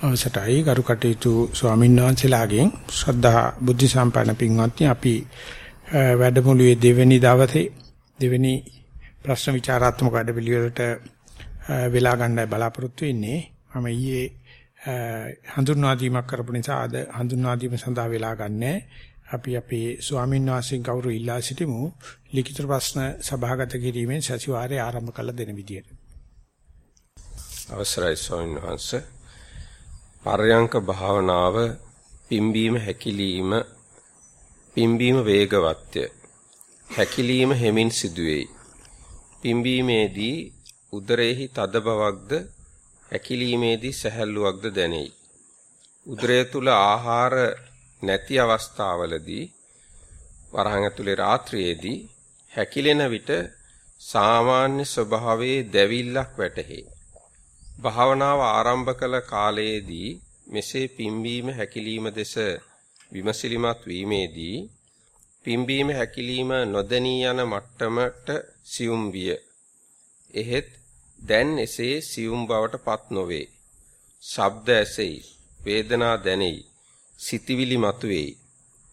අවසරයි. ගරු කටයුතු ස්වාමීන් වහන්සේලාගෙන් ශ්‍රද්ධා බුද්ධ සම්පන්න පින්වත්නි අපි වැඩමුළුවේ දෙවෙනි දවසේ දෙවෙනි ප්‍රශ්න විචාරාත්මක වැඩපිළිවෙලට වෙලා ගන්නයි බලාපොරොත්තු වෙන්නේ. මම ඊයේ හඳුන්වා දීමක් කරපු නිසා අද හඳුන්වා දීම සඳහා වෙලා ගන්නෑ. අපි අපේ ස්වාමීන් වහන්සේගෙන් කවුරු ඉල්ලා සිටිමු? ලිඛිත ප්‍රශ්න සභාගත කිරීමෙන් සතිವಾರය ආරම්භ කළ දෙන විදියට. අවසරයි ස්වාමීන් වහන්සේ. පර්යංක භාවනාව පිම්බීම හැකිලිම පිම්බීම වේගවත්ය. හැකිලිම හෙමින් සිදුවේයි. පිම්බීමේදී උදරයේහි තද බවක්ද හැකිලීමේදී සැහැල්ලුවක්ද දැනෙයි. උදරය තුල ආහාර නැති අවස්ථාවලදී වරහන් ඇතුලේ රාත්‍රියේදී හැකිලෙන විට සාමාන්‍ය ස්වභාවයේ දැවිල්ලක් වැටහේ. භාවනාව ආරම්භ කළ කාලයේදී මෙසේ පිම්බීම හැකිලිම දෙස විමසිලිමත් වීමේදී පිම්බීම හැකිලිම නොදැනී යන මට්ටමට සියුම් විය. එහෙත් දැන් එසේ සියුම් බවට පත් නොවේ. ශබ්ද ඇසෙයි, වේදනා දැනෙයි, සිතිවිලි මතුවේයි.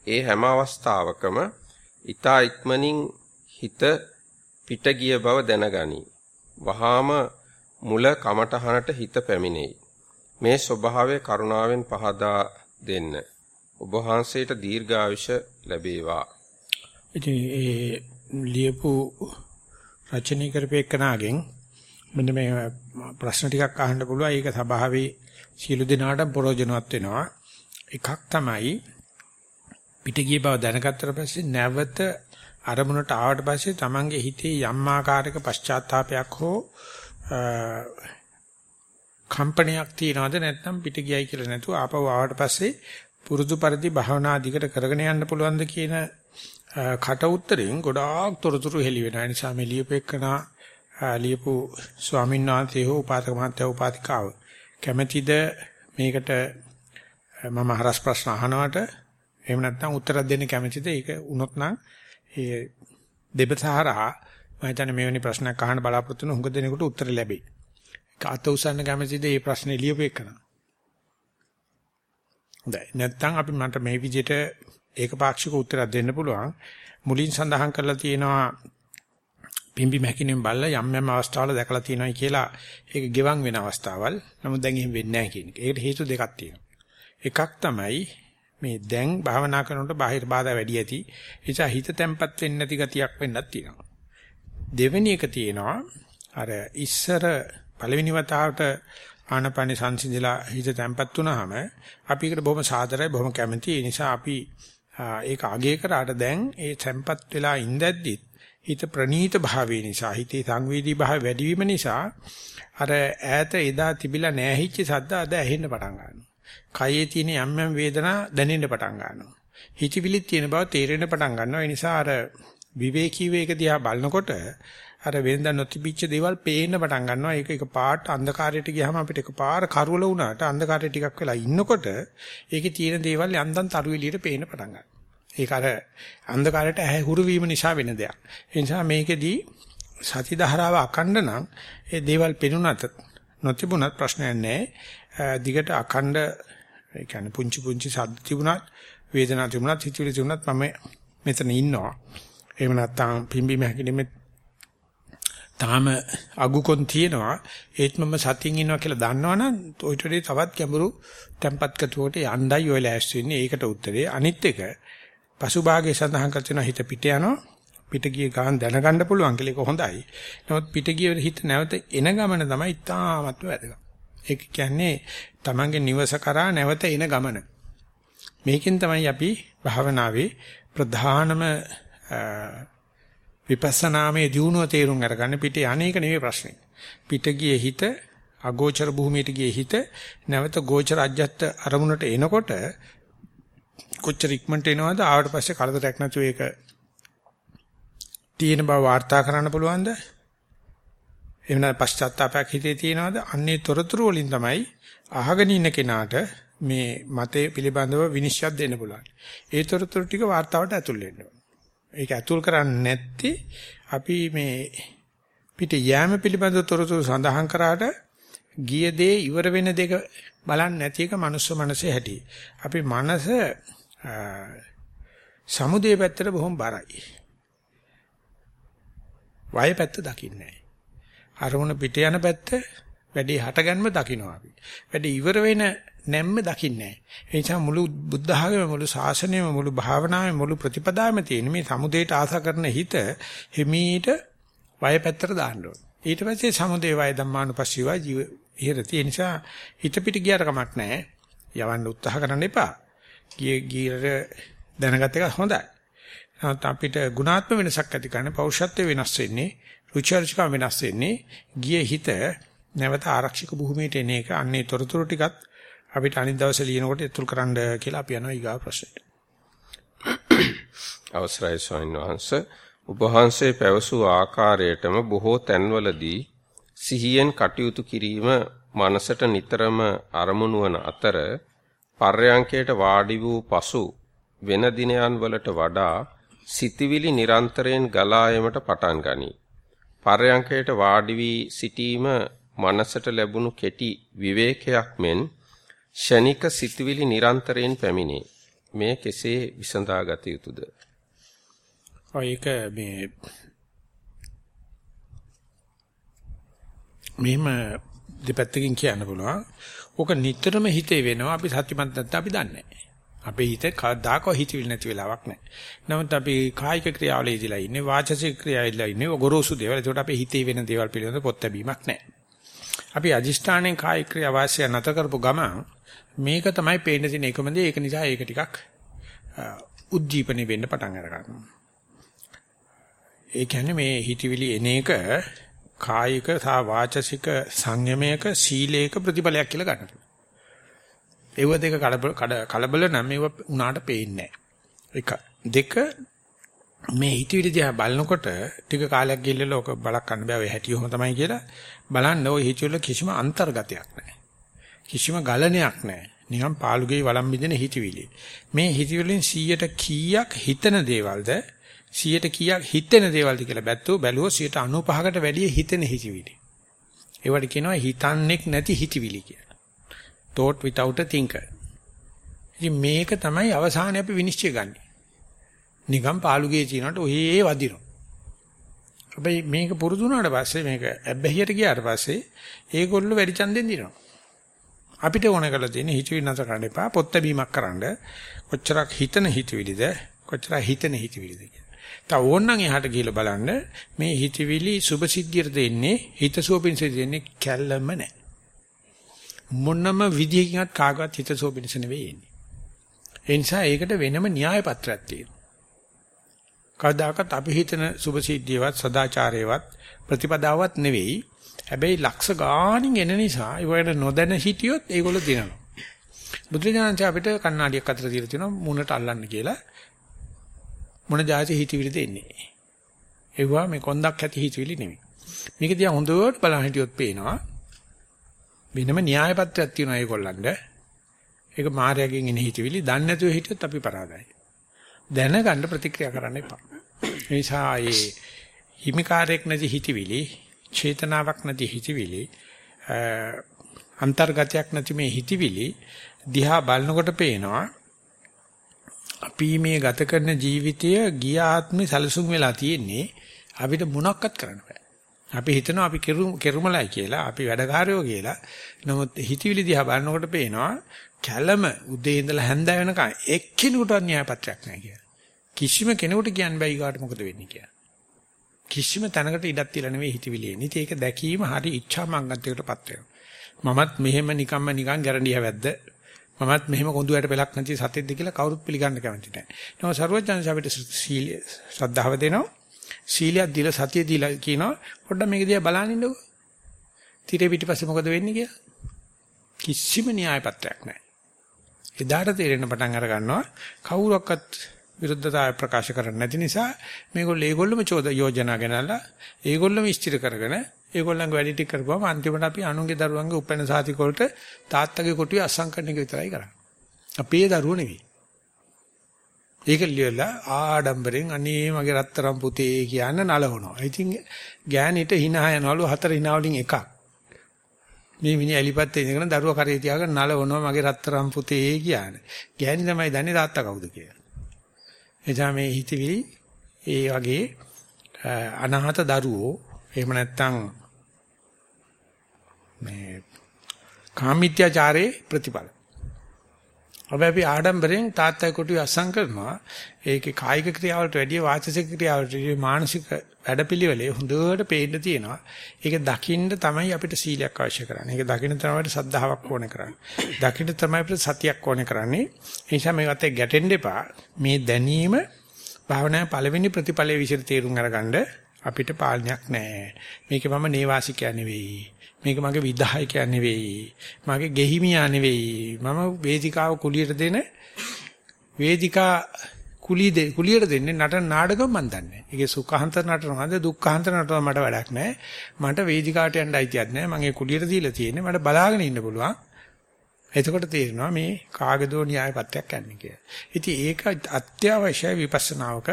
ඒ හැම අවස්ථාවකම ඊතා ඉක්මනින් හිත පිට ගිය බව දැනගනී. වහාම මුල කමටහනට හිත පැමිණෙයි. මේ ස්වභාවය කරුණාවෙන් පහදා දෙන්න. ඔබ වහන්සේට දීර්ඝායුෂ ලැබේවා. ඉතින් ඒ ලියපු රචනී කරපේකනාගෙන් මෙන්න මේ ප්‍රශ්න ටිකක් අහන්න පුළුවන්. ඒක සභාවේ සියලු දෙනාට ප්‍රයෝජනවත් වෙනවා. එකක් තමයි පිට ගිය බව දැනගත්තට පස්සේ නැවත අරමුණට ආවට පස්සේ Tamange හිතේ යම් ආකාරයක පශ්චාත්තාවයක් හෝ කම්පනයක් තියනවද නැත්නම් පිට ගියයි කියලා නැතුව ආපහු ආවට පස්සේ පුරුදු පරිදි භාවනා දිගට කරගෙන යන්න පුළුවන්ද කියන කට උත්තරෙන් ගොඩාක් තොරතුරු හෙළි වෙනවා. ඒ නිසා මේ ලියපෙකනා ලියපු ස්වාමීන් වහන්සේ හෝ උපාසක මහත්තයා උපාතිකාව කැමැතිද මේකට මම හරස් ප්‍රශ්න අහනවට එහෙම නැත්නම් උත්තර දෙන්න කැමැතිද? ඒක වුණොත් නම් ඒ දෙබසහරහා මම හිතන්නේ මෙවැනි ප්‍රශ්නයක් අහන්න බලාපොරොත්තු වෙන හුඟ දෙනෙකුට උත්තර ලැබෙයි. කාත උසන්න කැමතිද මේ ප්‍රශ්නේ ලියපෙකන? හොඳයි. නැත්නම් අපි මට මේ විදිහට ඒකපාක්ෂික උත්තරයක් දෙන්න පුළුවන්. මුලින් සඳහන් කරලා තියෙනවා පිම්බි මැකිනෙන් බල්ලා යම් යම් අවස්ථාවල දැකලා තියෙනවායි කියලා ඒක ගෙවන් වෙන අවස්ථාවල්. නමුත් දැන් එහෙම වෙන්නේ නැහැ කියන එක. ඒකට හේතු දෙකක් තියෙනවා. එකක් තමයි මේ දැන් භාවනා කරනකොට බාහිර බාධා වැඩි ඇති. ඒ නිසා හිත තැම්පත් වෙන්නේ නැති ගතියක් වෙන්නත් තියෙනවා. දෙවෙනි එක තියෙනවා අර ඉස්සර පළවෙනි වතාවට ආනපන සංසිඳලා හිත තැම්පත් වුණාම අපි ඒකට බොහොම සාදරයි බොහොම කැමතියි ඒ නිසා අපි ඒක අගය කරාට දැන් ඒ තැම්පත් වෙලා ඉඳද්දිත් හිත ප්‍රනීත භාවය නිසා හිතේ සංවේදී භාවය වැඩි වීම නිසා අර ඈත එදා තිබිලා නැහිච්ච සද්ද අද ඇහෙන්න පටන් ගන්නවා. කයේ තියෙන යම් යම් වේදනා දැනෙන්න පටන් ගන්නවා. හිතවිලිත් තියෙන බව තේරෙන්න පටන් ගන්නවා. ඒ නිසා අර විවේකී වේග දිහා බලනකොට අර වෙනදා නොතිබිච්ච දේවල් පේන්න පටන් ගන්නවා. ඒක එක පාට අන්ධකාරයට ගියාම අපිට එක පාර කරුවල වුණාට අන්ධකාරය ටිකක් වෙලා ඉන්නකොට ඒකේ තියෙන දේවල් යන්තම් තරු එළියට පේන්න පටන් ගන්නවා. ඒක අර අන්ධකාරයට ඇහැ හුරු වීම නිසා වෙන දෙයක්. ඒ නිසා මේකෙදී සති ධාරාව අකණ්ඩ නම් ඒ දේවල් පෙනුනත් නොතිබුණත් ප්‍රශ්නයක් නැහැ. දිගට අකණ්ඩ ඒ කියන්නේ පුංචි පුංචි සද්ද තිබුණත් වේදනාවක් තිබුණත් හිතවිලි තිබුණත් මම මෙතන ඉන්නවා. එහෙම නැත්නම් පිම්බීම හැකිලිමේ තාම අගුකොන් තියෙනවා. ඒත් මම සතියින් ඉන්නවා කියලා දන්නවනම් ඔයිට වඩා තවත් ගැඹුරු tempat කතුවට යණ්ඩයි ඔය ලෑස්ති වෙන්නේ. ඒකට උත්තරේ අනිත් එක පසුභාගයේ සඳහන් කර තියෙන හිත පිට යනවා. පිට ගිය ගමන් දැනගන්න පුළුවන් කියලා ඒක හොඳයි. නමුත් පිට ගිය හිත නැවත එන ගමන තමයි ඉතාමත්ම වැදගත්. ඒක කියන්නේ Tamange නිවස කරා නැවත එන ගමන. මේකෙන් තමයි අපි භාවනාවේ ප්‍රධානම විපස්සනාමේ දියුණුව තේරුම් අරගන්න පිට අනේක නෙවෙයි ප්‍රශ්නේ. පිට ගියේ හිත අගෝචර භූමියට ගියේ හිත නැවත ගෝචර අජ්ජත් අරමුණට එනකොට කොච්චර ඉක්මනට එනවද ආවට පස්සේ කරදරයක් නැතුව ඒක තියෙන බව වාර්තා කරන්න පුළුවන්ද? එහෙම නැත්නම් පශ්චාත්තාවයක් හිතේ තියෙනවද? අන්නේ තොරතුරු වලින් තමයි අහගෙන ඉන්න කෙනාට මේ මතේ පිළිබඳව විනිශ්චය දෙන්න පුළුවන්. ඒ තොරතුරු ටික වාර්තාවට ඇතුල් වෙන්න ඕන. ඒක ඇතුල් කරන්නේ නැත්තේ අපි මේ පිට යෑම පිළිබඳ තොරතුරු සඳහන් කරාට ගිය දේ ඉවර වෙන දෙක බලන්නේ නැති එක මනුස්ස මනසේ හැටි. අපි මනස සමුදේ පැත්තට බොහොම බරයි. වය පැත්ත දකින්නේ නැහැ. අරමුණ පිට යන පැත්ත වැඩි හටගන්ම දකින්නවා අපි. වැඩි ඉවර වෙන නැම්ම දකින්නේ නැහැ. ඒ නිසා මුළු බුද්ධ ආගම මුළු ශාසනයම මුළු භාවනාවම මුළු ප්‍රතිපදාවම තියෙන මේ සමුදේට ආසා කරන හිත හිමීට වය පැත්තට දාන්න ඕන. ඊට පස්සේ සමුදේ වය ධම්මානුපස්සීව ජීව ඉහෙරති. ඒ නිසා හිත පිට ගියට කමක් නැහැ. යවන්න උත්සාහ කරන්න එපා. ගිය ගියර දැනගත් එක හොඳයි. නමුත් අපිට ගුණාත්ම වෙනසක් ඇති කරන්න පෞරුෂත්වය වෙනස් වෙන්නේ, රුචර්ජකම වෙනස් වෙන්නේ ගිය හිත නැවත ආරක්ෂක භූමියට එන එක. අන්නේ තොරතුරු ටිකත් අපිට අනිත් දවසේ ලියනකොට ඉතුරු කරන්න කියලා අපි යනවා ඊගා ප්‍රශ්නෙට. අවසරයි ස්වාමීන් වහන්සේ ඔබ වහන්සේ පැවසූ ආකාරයටම බොහෝ තැන්වලදී සිහියෙන් කටයුතු කිරීම මනසට නිතරම අරමුණු වන අතර පර්යංකයට වාඩි වූ පසු වෙන දිනයන් වලට වඩා සිතවිලි නිරන්තරයෙන් ගලා යාමට පටන් ගනී. පර්යංකයට වාඩි වී සිටීම මනසට ලැබුණු කෙටි විවේකයක් මෙන් ෂණික සිතවිලි නිරන්තරයෙන් පැමිණේ. මේ කෙසේ විසඳාගත යුතුද? ඔය එක මේ මෙහෙම දෙපැත්තකින් කියන්න පුළුවන්. ඕක නිතරම හිතේ වෙනවා අපි සත්‍යමත් නැත්නම් අපි දන්නේ නැහැ. අපේ හිතේ කවදාකවත් හිතවිලි නැති වෙලාවක් නැහැ. නමුත් අපි කායික ක්‍රියාවල ඉදලා ඉන්නේ වාචසික ක්‍රියාවල ඉන්නේ ගොරෝසු දේවල්. ඒකට අපේ හිතේ වෙන දේවල් පිළිබඳ පොත් ලැබීමක් නැහැ. අපි අදිෂ්ඨානයෙන් කායික ක්‍රියා වාසිය නැත කරපු ගමන් මේක තමයි පේන්න තියෙන එකම දේ. ඒක නිසා ඒක ටිකක් උද්දීපනෙ වෙන්න පටන් අර ගන්නවා. ඒ කියන්නේ මේ හිතවිලි එන එක කායික සහ වාචසික සංයමයක සීලේක ප්‍රතිඵලයක් කියලා ගන්න. ඒව දෙක කලබල නම් ඒව උනාට පේන්නේ එක දෙක මේ හිතවිලි දිහා බලනකොට ටික කාලයක් ගිහිල්ලා ඔක බලක් ගන්න බෑ ඔය හැටි ඔහම තමයි කියලා බලන්න ඔය හිතවිලි කිසිම අන්තර්ගතයක් නැහැ. කිසිම ගලණයක් නැහැ. නිකන් පාළුගේ වළම් බින්දෙන හිතවිලි. මේ හිතවිලින් 100ට කීයක් හිතන දේවල්ද 100ට කීයක් හිතෙන දේවල්ද කියලා බැලුවෝ බැලුවෝ 95කට වැඩිය හිතෙන හිතවිලි. ඒවට කියනවා හිතන්නේක් නැති හිතවිලි කියලා. thought without a thinker. ඉතින් මේක තමයි අවසානයේ අපි විනිශ්චය ගන්නෙ. නිකන් පාළුගේ චීනට ඔහේ වදිනවා. හැබැයි මේක පුරුදු වුණාට පස්සේ මේක ඇබ්බැහියට ගියාට පස්සේ ඒගොල්ලෝ වැඩි ඡන්දෙන් දිනනවා. අපිට ඕන කරලා තියෙන හිතවිලි නැතර කරන්න එපා. පොත් බැීමක් කරන්න. කොච්චරක් හිතන හිතවිලිද කොච්චරක් හිතන හිතවිලිද කියලා. තව ඕනනම් එහාට ගිහලා බලන්න මේ හිතවිලි සුභසිද්ධියට දෙන්නේ හිතසුව පිණිස දෙන්නේ කැල්ලම නැහැ. මොනම විදියකින්වත් කාගවත් හිතසුව පිණිස නෙවෙයි එන්නේ. ඒ නිසා ඒකට වෙනම න්‍යාය පත්‍රයක් තියෙනවා. කවදාකවත් අපි හිතන සුභසිද්ධියවත් සදාචාරයවත් ප්‍රතිපදාවත් නෙවෙයි. හැබැයි ලක්ෂ ගාණින් එන නිසා ඒවට නොදැන හිටියොත් ඒගොල්ලෝ දිනනවා. බුදුරජාණන් අපිට කණ්ණාඩියක් අතර තියලා තියෙනවා මුණට අල්ලන්න කියලා. මොන જાති හිතවිලිද එන්නේ. ඒවා මේ කොන්දක් ඇති හිතවිලි නෙමෙයි. මේක දිහා හොඳට බලන් හිටියොත් පේනවා වෙනම න්‍යාය පත්‍රයක් තියෙනවා ඒගොල්ලන්ට. ඒක මායාවකින් එන හිතවිලි දන්නේ නැතුව හිටියොත් අපි පරාදයි. දැනගන්න ප්‍රතික්‍රියා කරන්න එපා. ඒ නිසා ඒ හිමිකාරයක් නැති හිතවිලි, චේතනාවක් නැති හිතවිලි, අන්තර්ගතයක් නැති මේ හිතවිලි දිහා බලනකොට පේනවා අපි මේ ගත කරන ජීවිතය ගිය ආත්මේ සැලසුම් වෙලා තියෙන්නේ අපිට මොනක්වත් කරන්න බෑ. අපි හිතනවා අපි කෙරුමලයි කියලා, අපි වැඩකාරයෝ කියලා. නමුත් හිතවිලි දිහා බලනකොට පේනවා කැළම උදේ ඉඳලා හැන්ද වෙනකන් එක්කිනෙකුටවත් න්‍යායපත්‍රයක් නැහැ කියලා. කිසිම කෙනෙකුට කියන්න බෑ ඊගාට මොකද වෙන්නේ කියලා. කිසිම තැනකට ඉඩක් තියලා නෙවෙයි හිතවිලි එන්නේ. ඒක දැකීම හරි ඉච්ඡා මංගන්තයකටපත් වෙනවා. මමත් මෙහෙම නිකම්ම නිකන් ගැරන්ඩිය වැද්ද මමත් මෙහෙම කොඳුයට පෙලක් නැති සතෙක්ද කියලා කවුරුත් පිළිගන්න කැමති නැහැ. නම සර්වඥාන්ස අපිට සීල ශ්‍රද්ධාව දෙනවා. සීලයක් දීලා සතිය දීලා කියනවා පොඩ්ඩක් මේක දිහා බලන්න ඉන්නකෝ. තිරේ පිටිපස්සේ මොකද වෙන්නේ කියලා. කිසිම න්‍යාය පත්‍රයක් නැහැ. එදාට තේරෙන පටන් අර ගන්නවා කවුරක්වත් විරුද්ධතාවය ප්‍රකාශ කරන්නේ නැති නිසා මේගොල්ලෝ ඒගොල්ලොම චෝද යෝජනා ගෙනල්ලා ඒගොල්ලොම ඉස්තිර කරගෙන ඒගොල්ලන්ගේ වැඩි ටික කරපුවම අන්තිමට අපි අනුන්ගේ දරුවන්ගේ උපැන්න සාතික වලට තාත්තගේ කොටුවේ අස්සම් කරන එක විතරයි කරන්නේ. අපේ දරුවෝ නෙවෙයි. ඒක ලියලා ආඩම්බරෙන් අනේ මගේ රත්තරන් පුතේ කියන නලවනවා. ඉතින් ගෑණිට hina යනවලු හතර hina වලින් එකක්. මේ මිනිහ එලිපත් ඉඳගෙන දරුවා කරේ තියාගෙන නලවනවා මගේ රත්තරන් පුතේ කියන්නේ. ගෑණි තමයි දන්නේ තාත්තා කවුද කියලා. එදා මේ හිතවිලි ඒ වගේ අනාහත දරුවෝ එහෙම නැත්නම් මේ කාමීත්‍යාචාරයේ ප්‍රතිඵල. අපි අපි ආඩම්බරෙන් තාත්තයි කොටුවේ අස්සම් කරනවා. ඒකේ කායික ක්‍රියාවලට වැඩිය වාචික ක්‍රියාවලට මානසික වැඩපිළිවෙලේ හොඳට පේන්න තියෙනවා. ඒක දකින්න තමයි අපිට සීලයක් අවශ්‍ය කරන්නේ. ඒක දකින්න තමයි අපිට සද්ධාාවක් ඕනේ කරන්නේ. දකින්න තමයි අපිට සතියක් ඕනේ කරන්නේ. ඒ නිසා මේකට ගැටෙන්න එපා. මේ දැනීම භාවනාවේ පළවෙනි ප්‍රතිඵලයේ විශේෂ තේරුම් අරගන්න අපිට පාලනයක් නැහැ. මේකේ මම නේවාසිකයා නෙවෙයි. මේක මගේ විධායකයා නෙවෙයි. මගේ ගෙහිමියා නෙවෙයි. මම වේදිකාව කුලියට දෙන වේදිකා කුලිය දෙ කුලියට දෙන්නේ නටන නාටකම් මන් දන්නේ. ඒකේ සුඛාන්තර නටනවාද දුක්ඛාන්තර නටනවා මට වැඩක් නැහැ. මට වේදිකාවට යන්න අයිතියක් නැහැ. මම ඒ කුලියට දීලා තියෙන්නේ. මට බලාගෙන ඉන්න පුළුවන්. එතකොට තේරෙනවා මේ කාගදෝ න්‍යායපත්‍යක් යන්නේ කියලා. ඉතින් ඒක අත්‍යවශ්‍ය විපස්සනාවක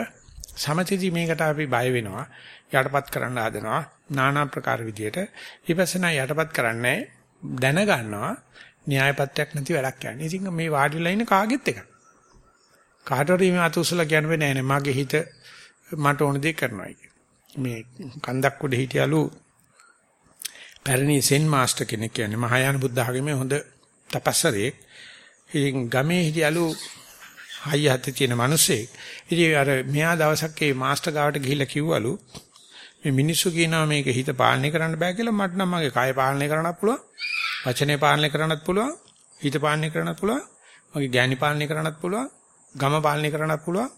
සමතිදි මේකට අපි බය වෙනවා. යටපත් කරන්න හදනවා. নানা ප්‍රකාර විදියට විපස්සනා යටපත් කරන්නේ දැන ගන්නවා න්‍යායපත්‍යක් නැති වැඩක් යන්නේ. ඉතින් මේ වාඩිලා ඉන්න කාගෙත් එකක්. කාටවත් මේ අතුසල කියන්නේ නැහැ නේ. මගේ හිත මට ඕන දේ කරනවා මේ කන්දක් උඩ හිටියලු පැරණි සෙන් මාස්ටර් කෙනෙක් කියන්නේ මහායාන බුද්ධ ආගමේ හොඳ තපස්සරෙක්. ඉතින් ගමේ හිටියලු හයිය හතේ තියෙන මිනිස්සෙක්. ඉතින් අර මෙයා දවසක් ඒ මාස්ටර් ගාවට ගිහිල්ලා කිව්වලු මේ මිනිස්සු කියනවා මේක හිත පාලනය කරන්න බෑ කියලා මට නම් මගේ කය පාලනය කරන්නත් පුළුවන්. වචනේ පාලනය කරන්නත් පුළුවන්. හිත පාලනය කරන්නත් පුළුවන්. මගේ ගෑණි පාලනය කරන්නත් පුළුවන්. ගම පාලනය කරන්නත් පුළුවන්.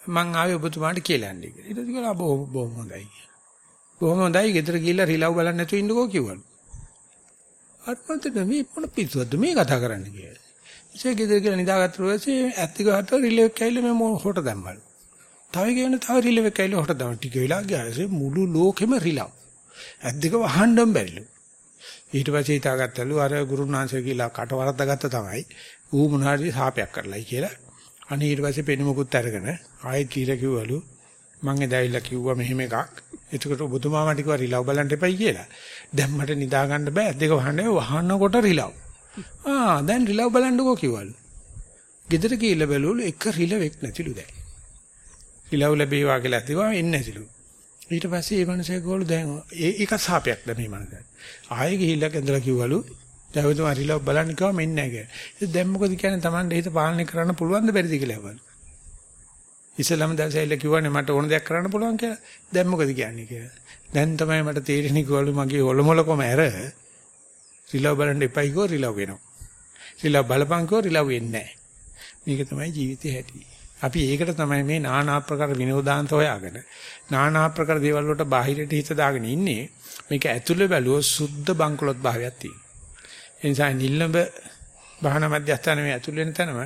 මං ආවේ ඔබතුමාට කියලා යන්නේ කියලා. ඊට පස්සේ බොහොම බොහොම හොඳයි. බොහොම හොඳයි. ගෙදර ගිහිල්ලා රිලව් බලන්න නැතුව ඉන්නකෝ කිව්වලු. අත්මන්ට මේ මොන පිස්සුවක්ද මේ කතා කරන්නේ කියලා. ඉතින් ගෙදර ගිහලා නිදාගත්ත පස්සේ ඇත්තික හත රිලව් කැයිලා මේ හොට දැම්මලු. තව කියන තව රිලව් කැයිලා හොට දැම්ම. ටික වෙලා ගියාසේ මුළු ලෝකෙම රිලව්. ඇත්තික වහන්නම බැරිලු. ඊට පස්සේ හිතාගත්තලු අර ගුරුනාංශය කියලා කට වරද්දාගත්ත තමයි ඌ මොනාරි සාපයක් කරලයි කියලා. අනේ ඊට පස්සේ පෙනුමකුත් අරගෙන ආයෙත් කීලා කිව්වලු මං එදාවිලා කිව්වා මෙහෙම එකක්. එතකොට ඔබතුමා මට කිව්වා රිලව් බලන්න එපයි කියලා. දැන් මට නිදා ගන්න බෑ. දෙක වහන්නේ වහනකොට රිලව්. ආ දැන් රිලව් බලන්නකෝ කිව්වලු. ගෙදර ගිහිල්ලා බැලුවලු එක රිලවෙක් නැතිලු දැන්. රිලව් ලැබේවා කියලා හිතුවා එන්නේ නැතිලු. ඊට පස්සේ ඒ මනුස්සයා ගෝලු දැන් ඒක සාපයක් දැන් මේ මනුස්සයා. ආයෙ ගිහිල්ලා කැඳලා කිව්වලු දැන් ඔය රිලව් බලන්න කිව්වා මෙන්නේ නැහැ කියලා. ඉතින් දැන් මොකද කියන්නේ Taman හිත පාලනය කරන්න පුළුවන්ද බැරිද කියලා අහවලු. ඉස්සලම දැසයිල කිව්වනේ මට ඕන දෙයක් කරන්න පුළුවන් කියලා. දැන් මොකද කියන්නේ කියලා. දැන් තමයි මට තේරෙන්නේ කිව්වලු මගේ ඔලොමලකම ඇර රිලව් බලන්න එපයි කෝ රිලව් වෙනවා. රිලව් බලපං කෝ රිලව් වෙන්නේ නැහැ. මේක තමයි ජීවිතේ හැටි. අපි ඒකට තමයි මේ নানা ආකාර විනෝදාන්ත හොයාගෙන নানা ආකාර දේවල් වලට බාහිරට හිත දාගෙන ඉන්නේ. මේක ඇතුළේ බැලුවොත් සුද්ධ බංකොලොත් භාවයක් තියෙනවා. ඒ නිසා නිල්ලඹ භාන මධ්‍යස්ථාන මේ ඇතුළේ වෙන තැනම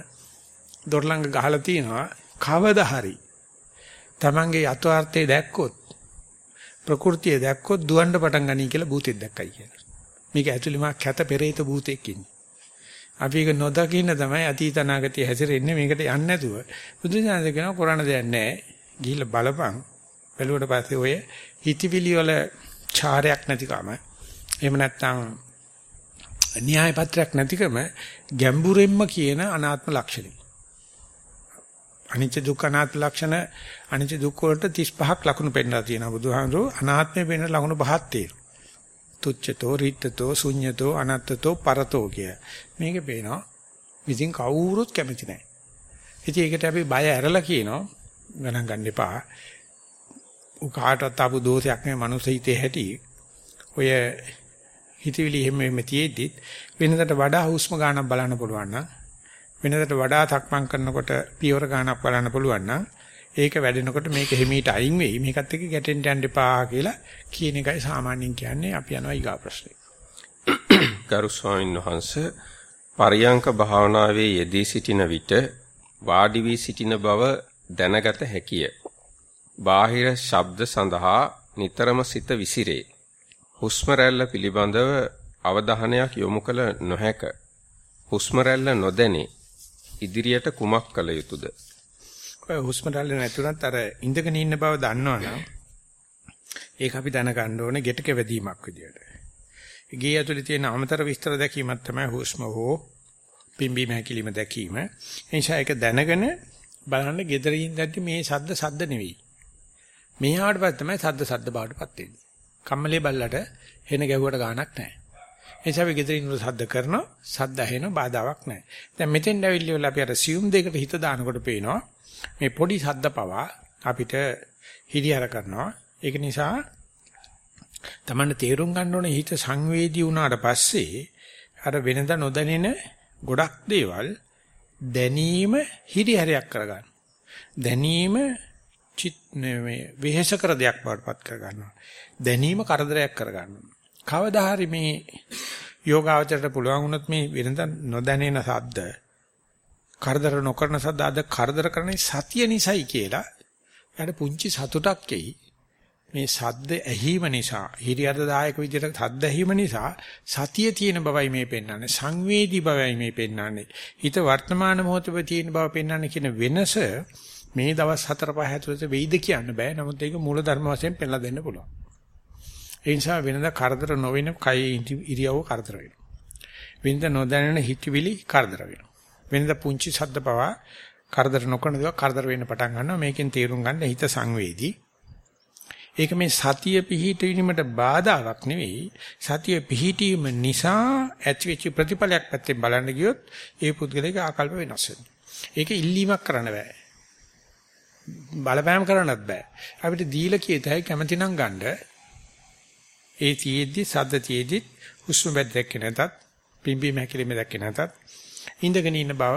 දොරළඟ ගහලා තිනවා කවදා හරි Tamange යථාර්ථය දැක්කොත් ප්‍රകൃතිය දැක්කොත් දුවන්න පටන් ගනී කියලා භූතෙක් දැක්කයි කියලා. මේක ඇතුළේ මා කැත පෙරේත භූතෙක් ඉන්නේ. අපි ඒක නොදකින්න තමයි අතීත අනාගතය හැසිරෙන්නේ මේකට යන්නේ නැතුව. බුදුසසුන කියනවා කරණ දෙයක් නැහැ. ගිහිල්ලා බලපන්. බැලුවට පස්සේ ඔය හිතවිලි වල චාරයක් නැතිකම එහෙම නැත්නම් න්‍යාය පත්‍රයක් නැතිකම ගැඹුරෙන්ම කියන අනාත්ම ලක්ෂණය. අනිච්ච දුක්ඛ අනාත්ම ලක්ෂණ අනිච්ච දුක්ඛ වලට 35ක් ලකුණු පෙන්නලා තියෙනවා බුදුහාමුදුරුවෝ අනාත්මය පෙන්න ලකුණු පහක් තියෙනවා. තුච්ඡතෝ රිත්තතෝ ශුඤ්ඤතෝ අනත්තතෝ පරතෝ කිය. මේකේ පේනවා ඉතින් කවුරුත් කැමති නැහැ. ඉතින් ඒකට අපි බය ඇරලා කියනවා ගණන් ගන්න එපා. උ කාටවත් ආපු දෝෂයක් නෙවෙයි මනුස්ස හිතේ හැටි. ඔය හිතවිලි එහෙම එහෙම තියෙද්දි වෙනදට වඩා හුස්ම ගන්නක් බලන්න පුළුවන් නම් වෙනදට වඩා තක්මන් කරනකොට පියවර ගන්නක් බලන්න පුළුවන් නම් ඒක වැඩෙනකොට මේක හිමීට අයින් වෙයි මේකත් එක්ක ගැටෙන්න යන්න එපා කියලා කියන එකයි සාමාන්‍යයෙන් කියන්නේ අපි යනවා ඊගා ප්‍රශ්නේ. ගරු ස්වාමීන් වහන්සේ පරියංක භාවනාවේ යෙදී සිටින විට වාඩි වී සිටින බව දැනගත හැකිය. බාහිර ශබ්ද සඳහා නිතරම සිත විසිරේ. හුස්ම රැල්ල පිළිබඳව අවධානයක් යොමු කළ නොහැක. හුස්ම රැල්ල නොදැනේ. ඉදිරියට කුමක් කළ යුතුද? ඔය හුස්ම රැල්ල නැතුණත් අර ඉඳගෙන ඉන්න බව දන්නවනම් ඒක අපි දැනගන්න ඕනේ ගෙට කෙවදීමක් විදියට. ගේ ඇතුලේ තියෙන අමතර විස්තර දැකීමක් තමයි හුස්ම හෝ පිම්බීම හැකිලිම දැකීම. ඒ නිසා ඒක දැනගෙන බලන්න gederin දැද්දි මේ සද්ද සද්ද නෙවෙයි. මේ ආවට පස්සේ තමයි සද්ද සද්ද බවටපත් වෙන්නේ. කම්මලේ බල්ලට හෙන ගැහුවට ගාණක් නැහැ. ඒ නිසා අපි gederin වල සද්ද කරනවා සද්ද ඇහෙන බාධාවක් නැහැ. දැන් මෙතෙන් ඇවිල්ලි වල අපි අර සියුම් දෙකට හිත දානකොට පේනවා මේ පොඩි සද්ද පවා අපිට හිරියර කරනවා. ඒක නිසා තමන්න තේරුම් ගන්න ඕනේ හිත සංවේදී වුණාට පස්සේ අර වෙනදා නොදැනෙන ගොඩක් දේවල් දැනීම හිරිහැරයක් කරගන්න. දැනීම චිත් මේ වෙහෙස කර දෙයක් බවටපත් කරගන්නවා. දැනීම කරදරයක් කරගන්නවා. කවදා හරි මේ යෝගාවචරයට පුළුවන් වුණොත් මේ වෙනදා නොදැනෙන සද්ද කරදර නොකරන සද්ද අද කරදර කරන්නේ සතිය නිසයි කියලා. යාට පුංචි සතුටක් එයි. මේ සද්ද ඇහිම නිසා හිරියර්ධදායක විදිහට සද්ද ඇහිම නිසා සතිය තියෙන බවයි මේ පෙන්වන්නේ. සංවේදී බවයි මේ පෙන්වන්නේ. හිත වර්තමාන මොහොතේ තියෙන බව පෙන්වන්නේ කියන වෙනස මේ දවස් 4 5 ඇතුළත වෙයිද කියන්න බෑ. නමුත් ඒක මූල ධර්ම වශයෙන් පෙන්ලා දෙන්න පුළුවන්. ඒ නිසා වෙනදා කරදර නොවන කය ඉරියව්ව කරදර වෙනවා. වෙනදා නොදැනෙන හිතවිලි කරදර වෙනවා. වෙනදා පුංචි සද්ද පවා කරදර නොකරන දේවල් කරදර වෙන්න පටන් ගන්නවා මේකෙන් තේරුම් ගන්න හිත සංවේදී ඒක මේ සතිය පිහිටීමට බාධාවක් නෙවෙයි. සතිය පිහිටීම නිසා ඇතිවෙච්ච ප්‍රතිඵලයක් පැත්තෙන් බලන්න ගියොත් ඒ පුද්ගලයාගේ ආකල්ප වෙනස් වෙනවා. ඒක ඉල්ලීමක් කරන්න බෑ. බලපෑම් කරන්නත් බෑ. අපිට දීලා කියතයි කැමැතිනම් ගන්න. ඒ තියේද්දි සද්ද තියේද්දි හුස්ම බැද දැක්කේ නැතත් පිම්බීම හැකිලිම දැක්කේ නැතත් ඉඳගෙන ඉන්න බව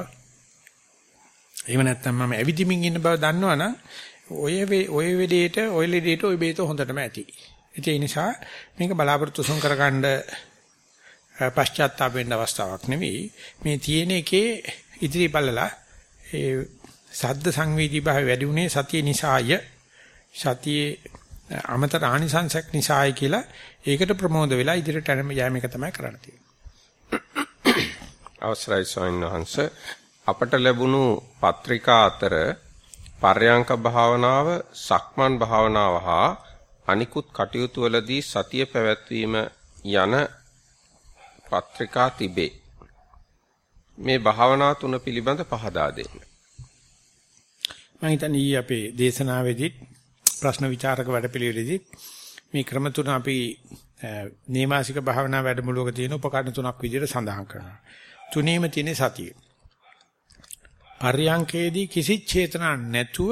එහෙම නැත්නම් මම ඇවිදිමින් ඉන්න බව දන්නවනම් ඔය ඔය වෙලේට ඔය ලෙඩේට ඔය බේත හොඳටම ඇති. ඒ නිසා මේක බලාපොරොත්තු සොන් කරගන්න පශ්චාත්තාප වෙන්න අවස්ථාවක් නෙවෙයි. මේ තියෙන එකේ ඉදිරි බලලා ඒ සද්ද සංවේදී භාවය වැඩි උනේ සතිය නිසාය. සතියේ අමතර ආනිසංසක් නිසායි කියලා ඒකට ප්‍රමෝද වෙලා ඉදිරියට යෑම එක තමයි කරන්න තියෙන්නේ. අවසරයි ස්වාමීන් වහන්සේ අපට ලැබුණු පත්‍රිකා අතර පර්යංක භාවනාව, සක්මන් භාවනාව හා අනිකුත් කටයුතු වලදී සතිය පැවැත්වීම යන පත්‍රිකා තිබේ. මේ භාවනා තුන පිළිබඳ පහදා දෙන්න. මම හිතන්නේ අපේ දේශනාවේදී ප්‍රශ්න විචාරක වැඩපිළිවෙලෙදී මේ ක්‍රම තුන අපි නේමාසික භාවනා වැඩමුළුවක තියෙන උපකරණ තුනක් විදිහට සඳහන් කරනවා. තුනේම තියෙන සතිය. පර්යංකේදී කිසි චේතනා නැතුව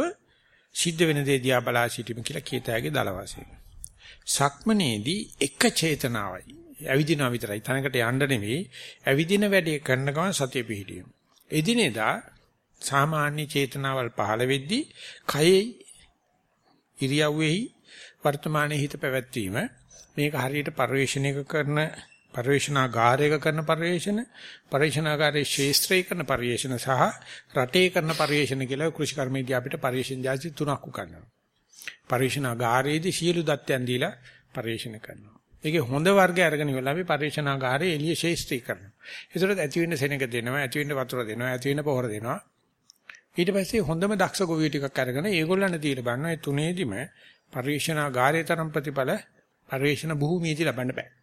සිද්ධ වෙන දේ දිහා බලා සිටීම කියලා කීතයගේ දල වශයෙන්. සක්මනේදී එක චේතනාවයි. ඇවිදිනවා විතරයි. තනකට යන්න නෙවෙයි. ඇවිදින වැඩේ කරන ගමන් සතිය පිහිටියු. එදිනෙදා සාමාන්‍ය චේතනාවල් පහළ වෙද්දී කයේ ඉරියව්වෙහි වර්තමානයේ හිත පැවැත්වීම මේක හරියට පරිශ්‍රණයක කරන පරිවේශනාගාරයක කරන පරිවේශන, පරිවේශනාගාරයේ ශේස්ත්‍රයේ කරන පරිවේශන සහ රටේ කරන පරිවේශන කියලා කෘෂි කර්මයේදී අපිට පරිවේශන જાති තුනක් උගන්වනවා. පරිවේශනාගාරයේදී සියලු දත්තයන් දීලා පරිවේශන කරනවා. ඒකේ හොඳ වර්ගය අරගෙන ඉවරලා අපි පරිවේශනාගාරයේ එළිය ශේස්ත්‍රී කරනවා. ඒතරත් ඇති වෙන්න සෙනඟ දෙනවා, ඇති වෙන්න වතුර දෙනවා, ඇති වෙන්න පොහොර දෙනවා. ඊට පස්සේ හොඳම දක්ෂ ගොවිය ටිකක් අරගෙන ඒගොල්ලන් දීලා බලනවා. ඒ තුනේදිම පරිවේශනාගාරයේ තරම් ප්‍රතිඵල පරිවේශන භූමියේදී ලබන්න බෑ.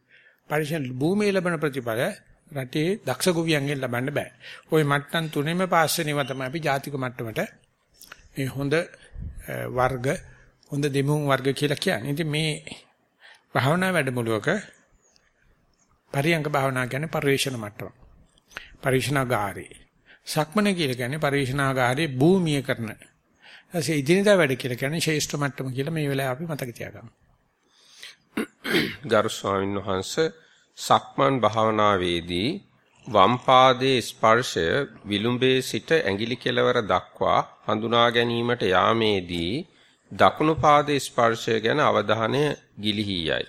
පරිශන භූමියේ ලැබෙන ප්‍රතිඵල රටේ දක්ෂ ගොවියන්ගෙන් ලබන්න බෑ. ওই මට්ටම් තුනේම පාස් වෙනවා තමයි අපි ජාතික මට්ටමට මේ හොඳ වර්ග හොඳ දෙමුන් වර්ග කියලා කියන්නේ. ඉතින් මේ භාවනා වැඩමුළුවක පරියංග භාවනා කියන්නේ පරිවේෂණ මට්ටම. පරිවේෂණාගාරේ. සක්මන කියලා කියන්නේ පරිවේෂණාගාරේ භූමිය කරන. ඊට ඉදිනදා වැඩ කියලා කියන්නේ ශේෂ්ඨ මට්ටම කියලා මේ වෙලාවේ අපි මතක තියාගමු. ගරු ස්වාමීන් වහන්ස සක්මන් භාවනාවේදී වම් පාදයේ ස්පර්ශය විලුඹේ සිට ඇඟිලි කෙළවර දක්වා හඳුනා ගැනීමට යාමේදී දකුණු පාදයේ ස්පර්ශය ගැන අවධානය ගිලිහි යයි.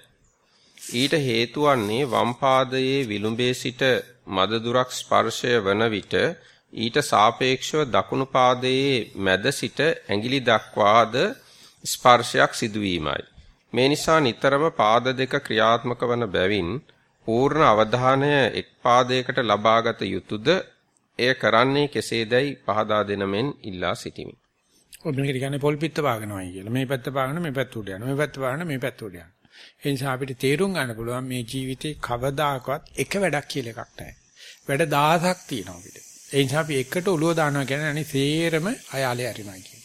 ඊට හේතු වන්නේ වම් පාදයේ විලුඹේ සිට මද දුරක් ස්පර්ශය වන විට ඊට සාපේක්ෂව දකුණු පාදයේ මැද සිට ඇඟිලි දක්වාද ස්පර්ශයක් සිදුවීමයි. මේ නිසා නිතරම පාද දෙක ක්‍රියාත්මක වන බැවින් පූර්ණ අවධානය එක් පාදයකට ලබාගත යුතුයද එය කරන්නේ කෙසේදයි පහදා දෙන මෙන් ඉල්ලා සිටිමි. ඔය මේක කියන්නේ පොල් පිට වාගෙනවයි කියලා. මේ පැත්ත පාගන මේ පැත්ත උඩ යනවා. මේ පැත්ත පාගන මේ පැත්ත උඩ යනවා. ඒ නිසා අපිට තේරුම් ගන්න පුළුවන් මේ ජීවිතේ කවදාකවත් එක වැඩක් කියලා එකක් නැහැ. වැඩ දහසක් තියෙනවා අපිට. ඒ නිසා අපි එකට ඔළුව දානවා කියන්නේ අනිත් සේරම අයාලේ අරිනවා කියන්නේ.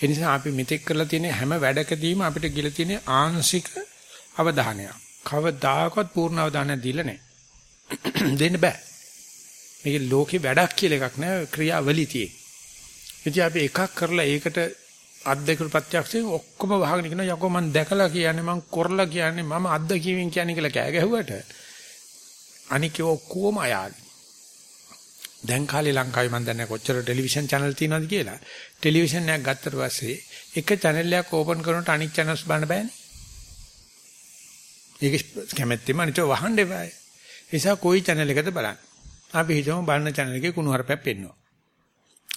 ඒ නිසා අපි මෙතෙක් කරලා තියෙන හැම වැඩකදීම අපිට ගිල තියෙන ආංශික අවධානයක්. කවදාකවත් පූර්ණ අවධානයක් දීලා නැහැ. දෙන්න බෑ. මේක ලෝකේ වැඩක් කියලා එකක් නෑ ක්‍රියාවලිය තියෙන්නේ. ඉතින් අපි එකක් කරලා ඒකට අද්දේකට ප්‍රත්‍යක්ෂයෙන් ඔක්කොම වහගෙන ඉන්න යකෝ මම දැකලා කියන්නේ මම කරලා කියන්නේ මම අද්දකීමෙන් කියන්නේ කියලා කෑ ගැහුවට අනික ඔක්කොම අයාලි. දැන් කාලේ ලංකාවේ මම දන්නේ කොච්චර ටෙලිවිෂන් channel තියෙනවද කියලා. ටෙලිවිෂන් එකක් ගත්තට පස්සේ එක channel එකක් ඕපන් කරනකොට අනිත් channels බලන්න බෑනේ. ඒක කැමැත්තෙම අනිත් වහන්න එපා. ඒ නිසා කොයි channel එකද බලන්න. අපි හිතමු බලන channel එකේ කුණු හරපයක් පෙන්වනවා.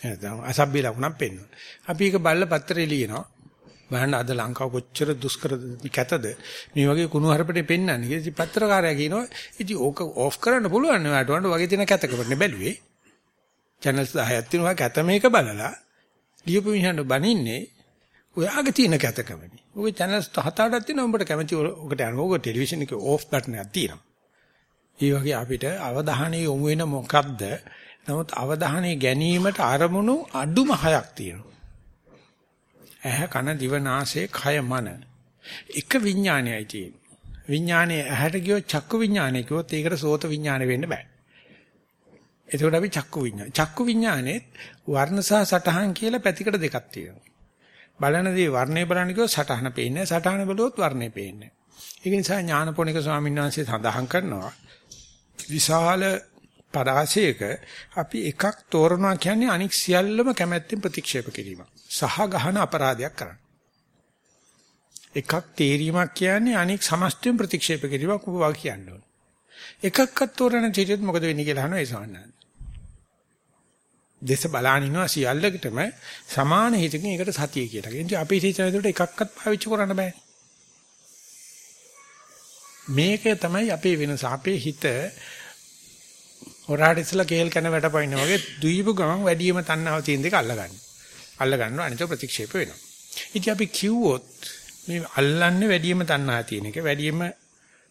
එහෙනම් අසභ්‍ය ලකුණක් පෙන්වනවා. අපි ඒක බලලා පත්‍රේ ලියනවා. බලන්න අද ලංකාව කොච්චර දුෂ්කර කැතද මේ වගේ කුණු හරපටේ පෙන්වන්නේ කියලා. ඉතින් පත්‍රකාරයා කියනවා ඉතින් ඕක ඕෆ් කරන්න පුළුවන් නේ ඔයාලට වන්ට වගේ තියෙන කැතකමනේ බැලුවේ. Channels 10ක් තියෙනවා කැත මේක බලලා ලියපු මිනිහට බනින්නේ ඔයාගේ තියෙන කැතකමනේ. ඔගේ channels 7-8ක් තියෙනවා උඹට කැමති ඔකට යන ඕක ටෙලිවිෂන් එකේ ඕෆ් බටන් එකක් තියෙනවා. ඒ වගේ අපිට අවධානය යොමු වෙන මොකද්ද? නමුත් අවධානය ගැනීමට අරමුණු අඩුම හයක් තියෙනවා. ඇහැ කන දිව නාසය කය මන. එක විඥානයයි තියෙන්නේ. විඥානයේ ඇහැට ගියොත් චක්කු විඥානය කිව්වොත් ඒකට සෝත විඥානය වෙන්න බෑ. එතකොට අපි චක්කු විඥාන. චක්කු විඥානේ වර්ණ සහ සටහන් කියලා පැතිකඩ දෙකක් තියෙනවා. බලන දේ වර්ණේ බලන්න කිව්වොත් සටහන පේන්නේ සටහන බලුවොත් වර්ණේ පේන්නේ. ඒක නිසා ඥානපෝනික ස්වාමීන් වහන්සේ සඳහන් කරනවා විශාල පරාසයක අපි එකක් තෝරනවා කියන්නේ අනික් සියල්ලම කැමැත්තෙන් ප්‍රතික්ෂේප කිරීම. සහ ගහන අපරාධයක් කරන්න. එකක් තේරීමක් කියන්නේ අනික් සමස්තයෙන් ප්‍රතික්ෂේප කිරීමක් ඔබ වා කියන්න ඕන. එකක්වත් තෝරන චිතෙත් මොකද වෙන්නේ කියලා අහනවා ඒ සවන්නන්. දේශ බලාන ඉනවා සියල්ලකටම සමාන හිතකින් ඒකට සතිය කියලා. ඉතින් අපි හිතන විදිහට එකක්වත් පාවිච්චි කරන්න බෑ. මේක තමයි අපේ වෙනස. අපේ හිත හොරාට ඉස්සලා කේල් කන වැටපයින්න වගේ දුයිපු ගමන් වැඩිම තණ්හාව තියෙන දෙක අල්ලගන්න. අල්ලගන්න අනිත ප්‍රතික්ෂේප වෙනවා. ඉතින් අපි කිව්වොත් මේ අල්ලන්නේ වැඩිම තණ්හා තියෙන එක වැඩිම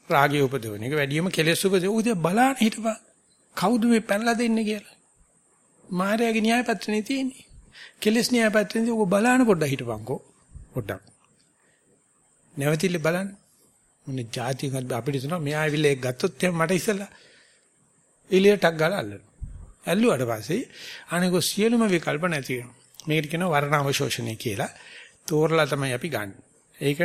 රාගය උපදවන එක වැඩිම කෙලෙස් උපදවන උද බලන්න හිටපන්. කවුද මේ පැනලා දෙන්නේ කියලා. මායාවේ න්‍යාය පත්‍රනේ තියෙන්නේ. කෙලෙස් න්‍යාය පත්‍රනේ ඔබ බලන්න පොඩ්ඩක් හිටපන්කෝ. පොඩ්ඩක්. නැවතිල්ල බලන්න. මොනේ જાතියක් අපිට තුන මෙයා ඇවිල්ලා ඒක ගත්තොත් එහෙනම් මට ඉස්සලා එළියටක් ගාලා අල්ලනවා. ඇල්ලුවාට පස්සේ අනේක සියලුම විකල්ප නැති වෙනවා. මේකට කියනවා වර්ණාවශෝෂණය කියලා. තෝරලා තමයි අපි ගන්න. ඒක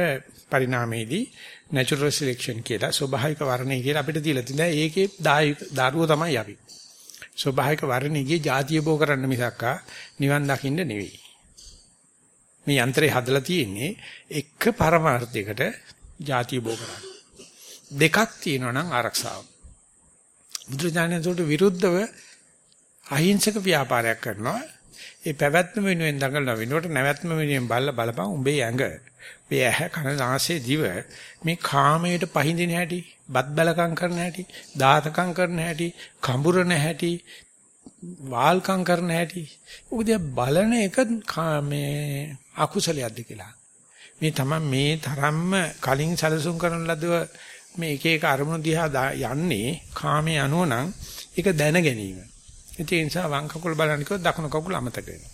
පරිණාමයේදී natural selection කියලා ස්වභාවික වර්ණය කියලා අපිට දීලා තියෙනවා. ඒකේ දාරුව තමයි අපි. ස්වභාවික වර්ණයේ જાතිය බෝ කරන්න මිසක්කා නිවන් දකින්න නෙවෙයි. මේ යන්ත්‍රය හදලා තියෙන්නේ එක පරමාර්ථයකට ಜಾතිය බෝ කරන්නේ. දෙකක් තියෙනවා නම් ආරක්ෂාව. බුදුරජාණන්සෝට විරුද්ධව අහිංසක ව්‍යාපාරයක් කරනවා. ඒ පැවැත්ම වෙනුවෙන් දඟලන වෙනුවට නැවැත්ම වෙනුවෙන් බල්ල බලපන් උඹේ ඇඟ. මේ ඇහැ කන නාසය දිව මේ කාමයට පහඳින හැටි, බත් බලකම් කරන හැටි, දාතකම් කරන හැටි, කඹුරන හැටි, වාල්කම් කරන හැටි. උදේ බලන එක මේ අකුසලයක්ද කියලා. මේ තමයි මේ තරම්ම කලින් සැලසුම් කරන ලදව මේ එක එක අරමුණු දිහා යන්නේ කාමයේ අනුව නම් ඒක දැන ගැනීම. ඒ නිසා වම් කකුල බලන්න කිව්වොත් දකුණු කකුල අමතක වෙනවා.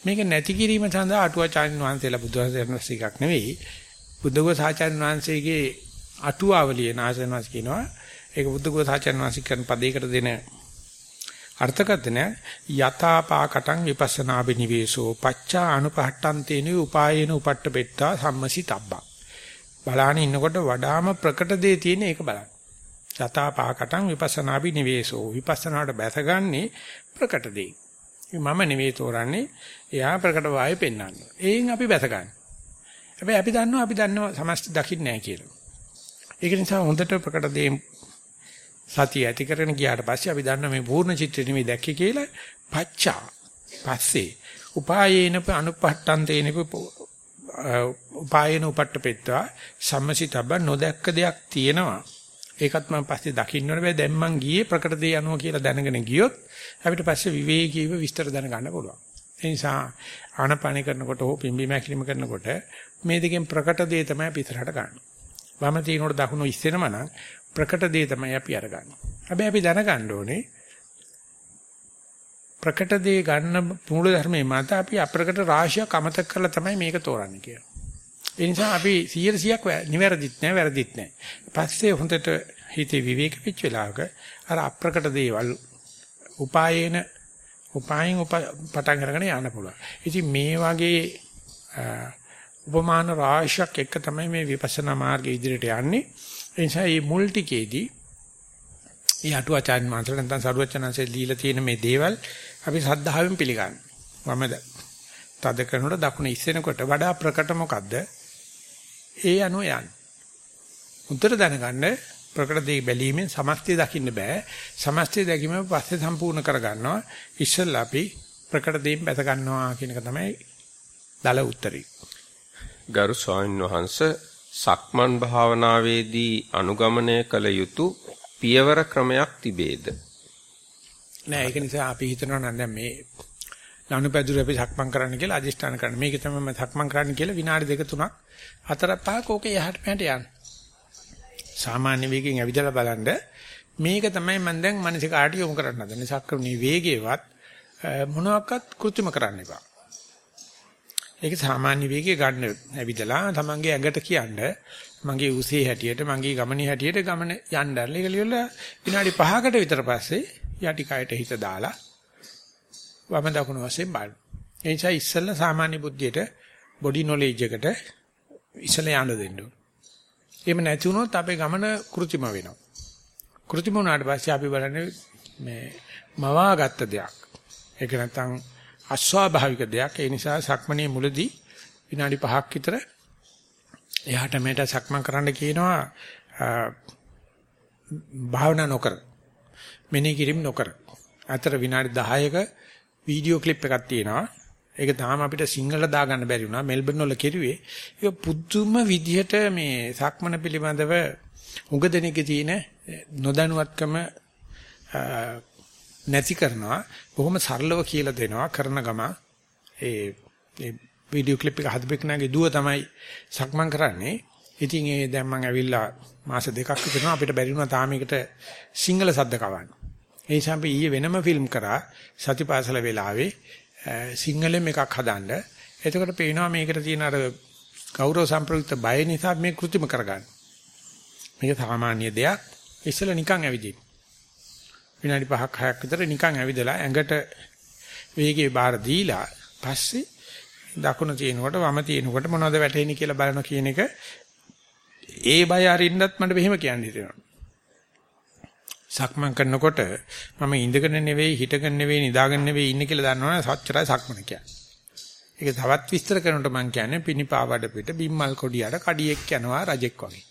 මේක නැති කිරීම සඳහා අටුවාචාර්ය වහන්සේලා බුදුහාසයන් වහන්සේ එකක් නෙවෙයි. බුද්ධඝෝස ආචාර්ය වහන්සේගේ අටුවාවලිය නාසනවාස් කියනවා. ඒක බුද්ධඝෝස ආචාර්ය වහන්සේ කරන පදයකට දෙන අර්ථකථනය යථාපාකටං විපස්සනා බිනිවේසෝ පච්චා අනුපහට්ටන්තේන උපායේන උපට්ඨපෙත්තා සම්මසිතබ්බා බලාන ඉන්නකොට වඩාම ප්‍රකට දේ තියෙන එක බලන්න යථාපාකටං විපස්සනා බිනිවේසෝ විපස්සනාට බැසගන්නේ ප්‍රකට දේ මම නෙවෙයි තෝරන්නේ එයා ප්‍රකට වායු පෙන්වන්න. ඒෙන් අපි බැසගන්න. හැබැයි අපි දන්නවා අපි දන්නවා සමස්ත දකින්නේ නැහැ කියලා. ඒක නිසා හොඳට ප්‍රකට දේ සතිය ඇති කරගෙන ගියාට පස්සේ අපි දන්න මේ පූර්ණ චිත්‍රෙ නෙමෙයි දැක්කේ කියලා පච්චා. පස්සේ උපායේන අනුපට්ඨන්තේන උපායේන උපට්ඨපෙත්තා සම්මසිතබ්බ නොදැක්ක දෙයක් තියෙනවා. ඒකත් මම පස්සේ දකින්න ඕනේ දැන් මං ගියේ ප්‍රකට දේ යනවා කියලා දැනගෙන ගියොත් අපිට පස්සේ විවේකීව විස්තර දැනගන්න පුළුවන් ඒ නිසා ආනපාන කරනකොට හෝ පිම්බි මැකිලිම කරනකොට මේ දෙකෙන් ප්‍රකට දේ තමයි පිටරට ගන්න වම තියෙනකොට දකුණු ඉස්සෙනම නම් ප්‍රකට දේ තමයි අපි අරගන්නේ. හැබැයි අපි දැනගන්න ඕනේ ප්‍රකට දේ ගන්න මූල ධර්මයේ මත අපි අප්‍රකට රාශියක් අමතක කරලා තමයි මේක තෝරන්නේ කියලා. ඒ නිසා අපි 100%ක් නිවැරදිත් නැහැ වැරදිත් නැහැ. පස්සේ හොඳට හිතේ විවේක පිච්ච වෙලාවක අර අප්‍රකට දේවල් උපායේන උපායෙන් පටන් අරගෙන යන්න පුළුවන්. ඉතින් මේ වගේ උපමාන රාශියක් එක තමයි මේ විපස්සනා මාර්ගයේ ඉදිරියට යන්නේ. ඒ නිසා මේ මුල් ටිකේදී ඒ අටුවාචාර්ය මාත්‍ර නැත්නම් සරුවචනanse දීලා තියෙන මේ දේවල් අපි සද්ධාවෙන් පිළිගන්න. වම තද කරනකොට දකුණ ඉස්සෙනකොට වඩා ප්‍රකට මොකද්ද? ඒ අනුව යන්න. උත්තර දැනගන්න ප්‍රකට දේ බැලීමෙන් සමස්තය දකින්න බෑ. සමස්තය දැකීම පස්සේ සම්පූර්ණ කරගන්නවා. ඉස්සෙල්ලා අපි ප්‍රකට දේන් බැස ගන්නවා කියන එක තමයි දල උත්තරේ. ගරු ස්වාමීන් වහන්සේ සක්මන් භාවනාවේදී අනුගමනය කළ යුතු පියවර ක්‍රමයක් තිබේද? නෑ ඒක නිසා අපි හිතනවා නම් දැන් මේ ලනුපැදුර අපි සක්මන් කරන්න කියලා අදිෂ්ඨාන කරන්න. මේක තමයි මම සක්මන් කරන්න කියලා විනාඩි දෙක තුනක් හතර පහක ඕකේ යහට මෙහාට යන්න. සාමාන්‍ය වේගයෙන් ඇවිදලා බලන්න මේක තමයි මම දැන් මානසික ආට යොමු කරන්න හදන්නේ. සක්‍රමණී වේගේවත් මොනවාක්වත් કૃත්‍රිම කරන්න එපා. ඒක සාමාන්‍ය වේගය ගන්න ඇවිදලා තමන්ගේ ඇඟට කියන්න මගේ උසේ හැටියට මගේ ගමනේ හැටියට ගමන යන්න ඇරලා ඒක ලියලා විනාඩි 5කට විතර පස්සේ යටි කයට හිත දාලා වම දකුණු වශයෙන් බලන්න. ඒ නිසා ඉස්සෙල්ලා සාමාන්‍ය බුද්ධියට බොඩි නොලෙජ් එකට ඉස්සෙල්ලා යන්න දෙන්න ඕන. එහෙම නැති වුණොත් අපේ ගමන કૃතිම වෙනවා. કૃතිම වුණාට පස්සේ අපි බලන්නේ මේ මවාගත්ත දෙයක්. ඒක නැත්තම් අස්වාභාවික දෙයක්. ඒ නිසා සක්මණේ මුලදී විනාඩි 5ක් විතර එහාට මෙහාට සක්මන් කරන්න කියනවා භාවනා නොකර. මෙනෙහි කිරීම නොකර. අතර විනාඩි 10ක වීඩියෝ ක්ලිප් එකක් තියෙනවා. ඒක තාම අපිට සිංහල දාගන්න බැරි වුණා. මෙල්බන් වල කෙරුවේ. ඒක පුදුම විදිහට මේ සක්මන පිළිබඳව උඟ දෙනෙක්ගේ තියෙන නොදැනුවත්කම නැති කරනවා. බොහොම සරලව කියලා දෙනවා කරන ගම. ඒ ඒ වීඩියෝ ක්ලිප් එක හදපෙකනාගේ දුව තමයි සක්මන් කරන්නේ. ඉතින් ඒ දැන් මම ඇවිල්ලා මාස දෙකක් විතර අපිට බැරි වුණා තාම එකට සිංහල සද්ද කවන්න. ඒ නිසා අපි ඊයේ වෙනම ෆිල්ම් කරා සතිපාසල වෙලාවේ සිංහලෙන් එකක් හදන්න. එතකොට පේනවා මේකට තියෙන අර ගෞරව සම්ප්‍රයුක්ත බය නිසා මේ કૃත්‍රිම කරගන්න. මේක සාමාන්‍ය දෙයක්. ඉස්සෙල්ලා නිකන් ඇවිදින්න. විනාඩි 5ක් 6ක් විතර නිකන් ඇවිදලා ඇඟට වේගේ බාර දීලා පස්සේ දකුණ තියෙනකොට වම තියෙනකොට මොනවද වැටෙන්නේ කියලා බලන කියන එක ඒ බය අරින්නත් මට මෙහෙම කියන්න හිතෙනවා. සක්මන් කරනකොට මම ඉඳගෙන නෙවෙයි හිටගෙන නෙවෙයි නිදාගෙන නෙවෙයි ඉන්නේ කියලා දන්නවනේ සච්චරයි සක්මන කියන්නේ. ඒක තවත් විස්තර කරනකොට මම කියන්නේ පිනිපාවඩ පිට බිම්මල් කොඩියට කඩියෙක් යනවා රජෙක් වගේ.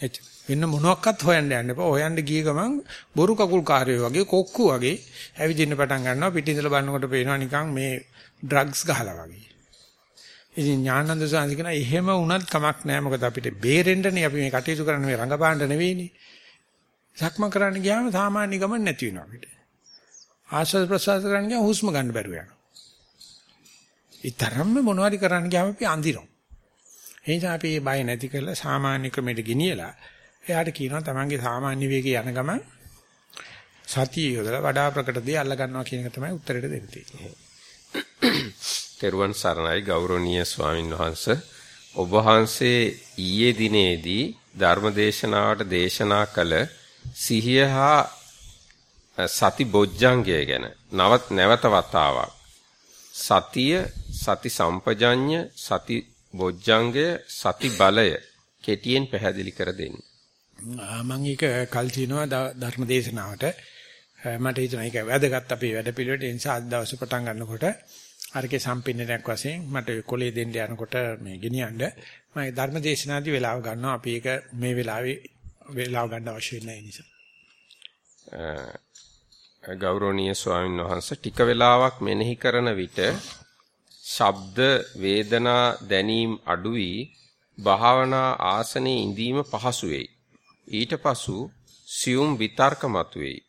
එච්ච. වෙන මොනවත් හොයන්න යන්න එපා. හොයන්න ගිය ගමන් බොරු කකුල් කාර්යය වගේ කොක්කු වගේ ඇවිදින්න පටන් ගන්නවා. පිටින්දල බලනකොට පේනවා නිකන් මේ ඩ්‍රග්ස් ගහලා වගේ. ඉතින් ඥානන්ද සාන්තිකන එහෙම වුණත් කමක් නැහැ. මොකද අපිට බේරෙන්නනේ අපි මේ කටයුතු කරන්නේ මේ රංගපාණ්ඩ නෙවෙයිනේ. සක්ම කරන්න ගියාම සාමාන්‍ය ගමන් නැති වෙනවා අපිට. ආශ්වාස ප්‍රශ්වාස කරන්න ගියාම හුස්ම ගන්න බැරුව යනවා. ඊතරම්ම මොනවාරි කරන්න ගියාම අපි අඳිනවා. ඒ නිසා අපි මේ බය නැති කරලා සාමාන්‍ය ක්‍රමයට ගෙනියලා එයාට කියනවා තමන්ගේ සාමාන්‍ය වේගයේ යන ගමන් සතිය යොදලා වඩා ප්‍රකට දේ අල්ල ගන්නවා කියන එක තමයි උත්තරෙට දෙන්න තියෙන්නේ. තෙරුවන් සරණයි ගෞරවනීය ස්වාමින් වහන්සේ ඔබ වහන්සේ ඊයේ දිනේදී ධර්මදේශනාවට දේශනා කළ සිහිය හා සති බොජ්ජංගය ගැන. නවත් නැවත වතාවක්. සතිය සති සම්පජඤ්ඤ සති බොජ්ජංගය සති බලය කෙටියෙන් පැහැදිලි කර දෙන්න. මම ඒක කල් තිනවා ධර්ම දේශනාවට. මට හිතෙනවා ඒක වැදගත් අපේ වැඩපිළිවෙලට ඒ නිසා අද දවසේ පටන් ගන්නකොට අරකේ සම්පින්නයක් වශයෙන් මට කොලේ දෙන්න යනකොට මේ ගෙනියන්න. මම ධර්ම දේශනාදී වෙලාව ගන්නවා. අපි ඒක මේ වෙලාවේ වේලාව ගන්න අවශ්‍ය නැහැ නිසා. ගෞරවනීය ස්වාමීන් වහන්සේ ටික වෙලාවක් මෙනෙහි කරන විට ශබ්ද වේදනා දැනීම් අඩු වී භාවනා ආසනයේ ඉඳීම පහසු වෙයි. ඊට පසු සියුම් විතර්ක මතුවේයි.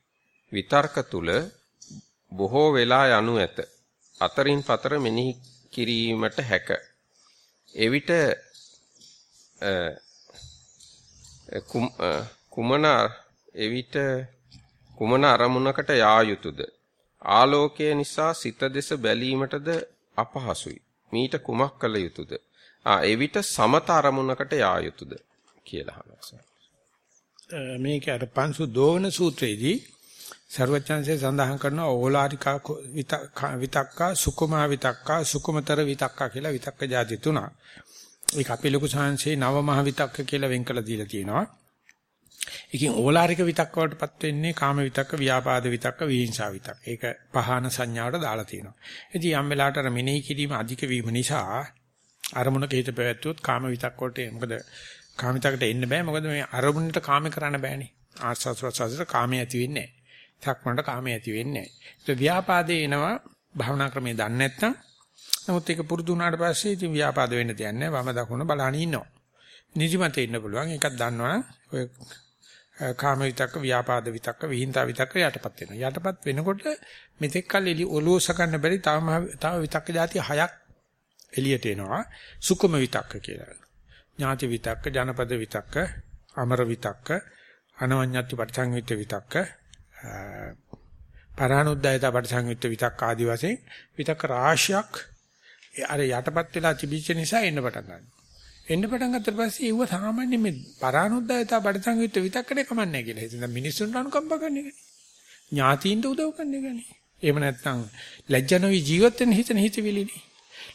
විතර්ක තුල බොහෝ වෙලා යනු ඇත. අතරින් පතර මෙනෙහි කිරීමට හැක. එවිට කුමන එවිට කුමන අරමුණකට යා යුතුයද? ආලෝකය නිසා සිත දෙස බැලීමටද අපහසුයි. මීට කුමක් කළ යුතුයද? ආ එවිට සමත අරමුණකට යා යුතුයද කියලා අහනවා. මේක අර පංසු දෝවන සූත්‍රයේදී ਸਰවඥාන්සේ සඳහන් කරන ඕලාරිකා විතක්කා සුකුමා විතක්කා සුකුමතර විතක්කා කියලා විතක්ක જાති තුනක්. ඒක අපේ ලොකු සංහසේ නව මහ විතක්ක කියලා වෙන් කළා දීලා තියෙනවා. ඒකෙන් ඕලාරික විතක්ක වලටපත් වෙන්නේ කාම විතක්ක, ව්‍යාපාද විතක්ක, විහිංසා විතක්ක. ඒක පහන සංඥාවට දාලා තියෙනවා. ඉතින් යම් වෙලාවට අර මෙනෙහි කිරීම අධික වීම නිසා අරමුණක හිත පැවැත්වුවොත් කාම විතක්ක වලට මොකද කාම විතක්කට එන්න බෑ. මොකද මේ අරමුණට කාම කරන්න බෑනේ. ආස්වාද ප්‍රසවාසයට කාමයේ ඇති වෙන්නේ නැහැ. සක්මණට කාමයේ ඇති වෙන්නේ නැහැ. ඒක ව්‍යාපාදේ එනවා භවනා ක්‍රමේ දන්නේ නැත්නම් නමුත් ඒක පුරුදු වුණාට පස්සේ ඉතින් ව්‍යාපාද වෙන්න දෙයක් නැහැ. වම දකුණ බලහන් ඉන්නවා. නිදිමතේ ඉන්න පුළුවන්. ඒකක් දන්නවනම් ඔය කාම විතක්ක, ව්‍යාපාද විතක්ක, විහිංතා විතක්ක යටපත් වෙනවා. යටපත් වෙනකොට මෙතෙක් කල් එලි ඔලුව සකන්න බැරි තවම තව විතක්ක જાති හයක් එළියට එනවා. සුකුම විතක්ක කියලා. ඥාති විතක්ක, ජනපද විතක්ක, අමර විතක්ක, අනවඤ්ඤත්ති පටිසංයුක්ත විතක්ක, පරානුද්යත පටිසංයුක්ත විතක්ක ආදි වශයෙන් විතක්ක රාශියක් අර යටපත් වෙලා තිබිච්ච නිසා එන්න පටන් ගන්නවා. එන්න පටන් ගත්තට පස්සේ ඒව සාමාන්‍ය මේ පරානුද්යත පටිසංයුක්ත විතක්කනේ කමන්නේ කියලා. ඉතින් මිනිස්සුන්ට අනුකම්ප කරන එකනේ. ඥාතීන්ට උදව් කරන එකනේ. එහෙම නැත්නම් ලැජ්ජා නොවි ජීවත් වෙන්න හිතන හිතවිලිනේ.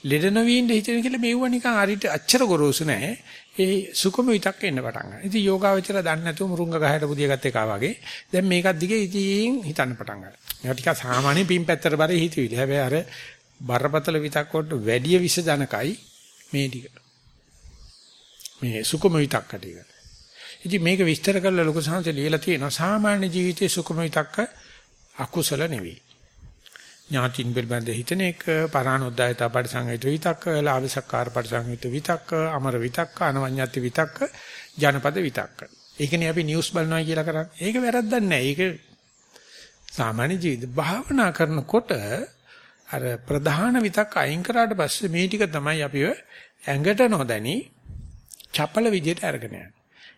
ලෙඩ නොවි ඉන්න හිතන කියලා මෙව්ව නිකන් හරියට අච්චර ගොරෝසු නෑ. ඒ සුකම විතක්ක එන්න පටන් ගන්නවා. ඉතින් යෝගාවචර දන්නේ නැතුව මුරුංග ගහයට පුදිය ගත්ත එකා වගේ. දැන් මේකත් දිගේ ඉතින් හිතන්න පටන් ගන්නවා. මේවා ටිකක් සාමාන්‍ය පින් පැත්තට බරේ හිතවිලි. හැබැයි අර බරපතල විතක්ක වලට වැඩි විස ජනකයි මේ ටික. මේ සුකම විතක්ක ටික. ඉතින් මේක විස්තර කරලා ලොකු සංහස ලියලා තියෙනවා. සාමාන්‍ය ජීවිතයේ සුකම විතක්ක අකුසල නෙවෙයි. ඥාතින් පිළිබඳ හිතන එක පරානොද්දායත පරිසංගිත විතක්ක ලාභසක්කාර පරිසංගිත විතක්ක අමර විතක්ක අනවඤ්ඤති විතක්ක ජනපද විතක්ක. ඒකනේ අපි නිවුස් බලනවා කියලා කරන්නේ. ඒක වැරද්දක් නෑ. ඒක සාමාන්‍ය ජීවිත භාවනා කරනකොට අර ප්‍රධාන විතක්ක අයින් කරාට පස්සේ මේ ටික තමයි අපිව ඇඟට නොදැනි චපල විදියට අරගෙන යන්නේ.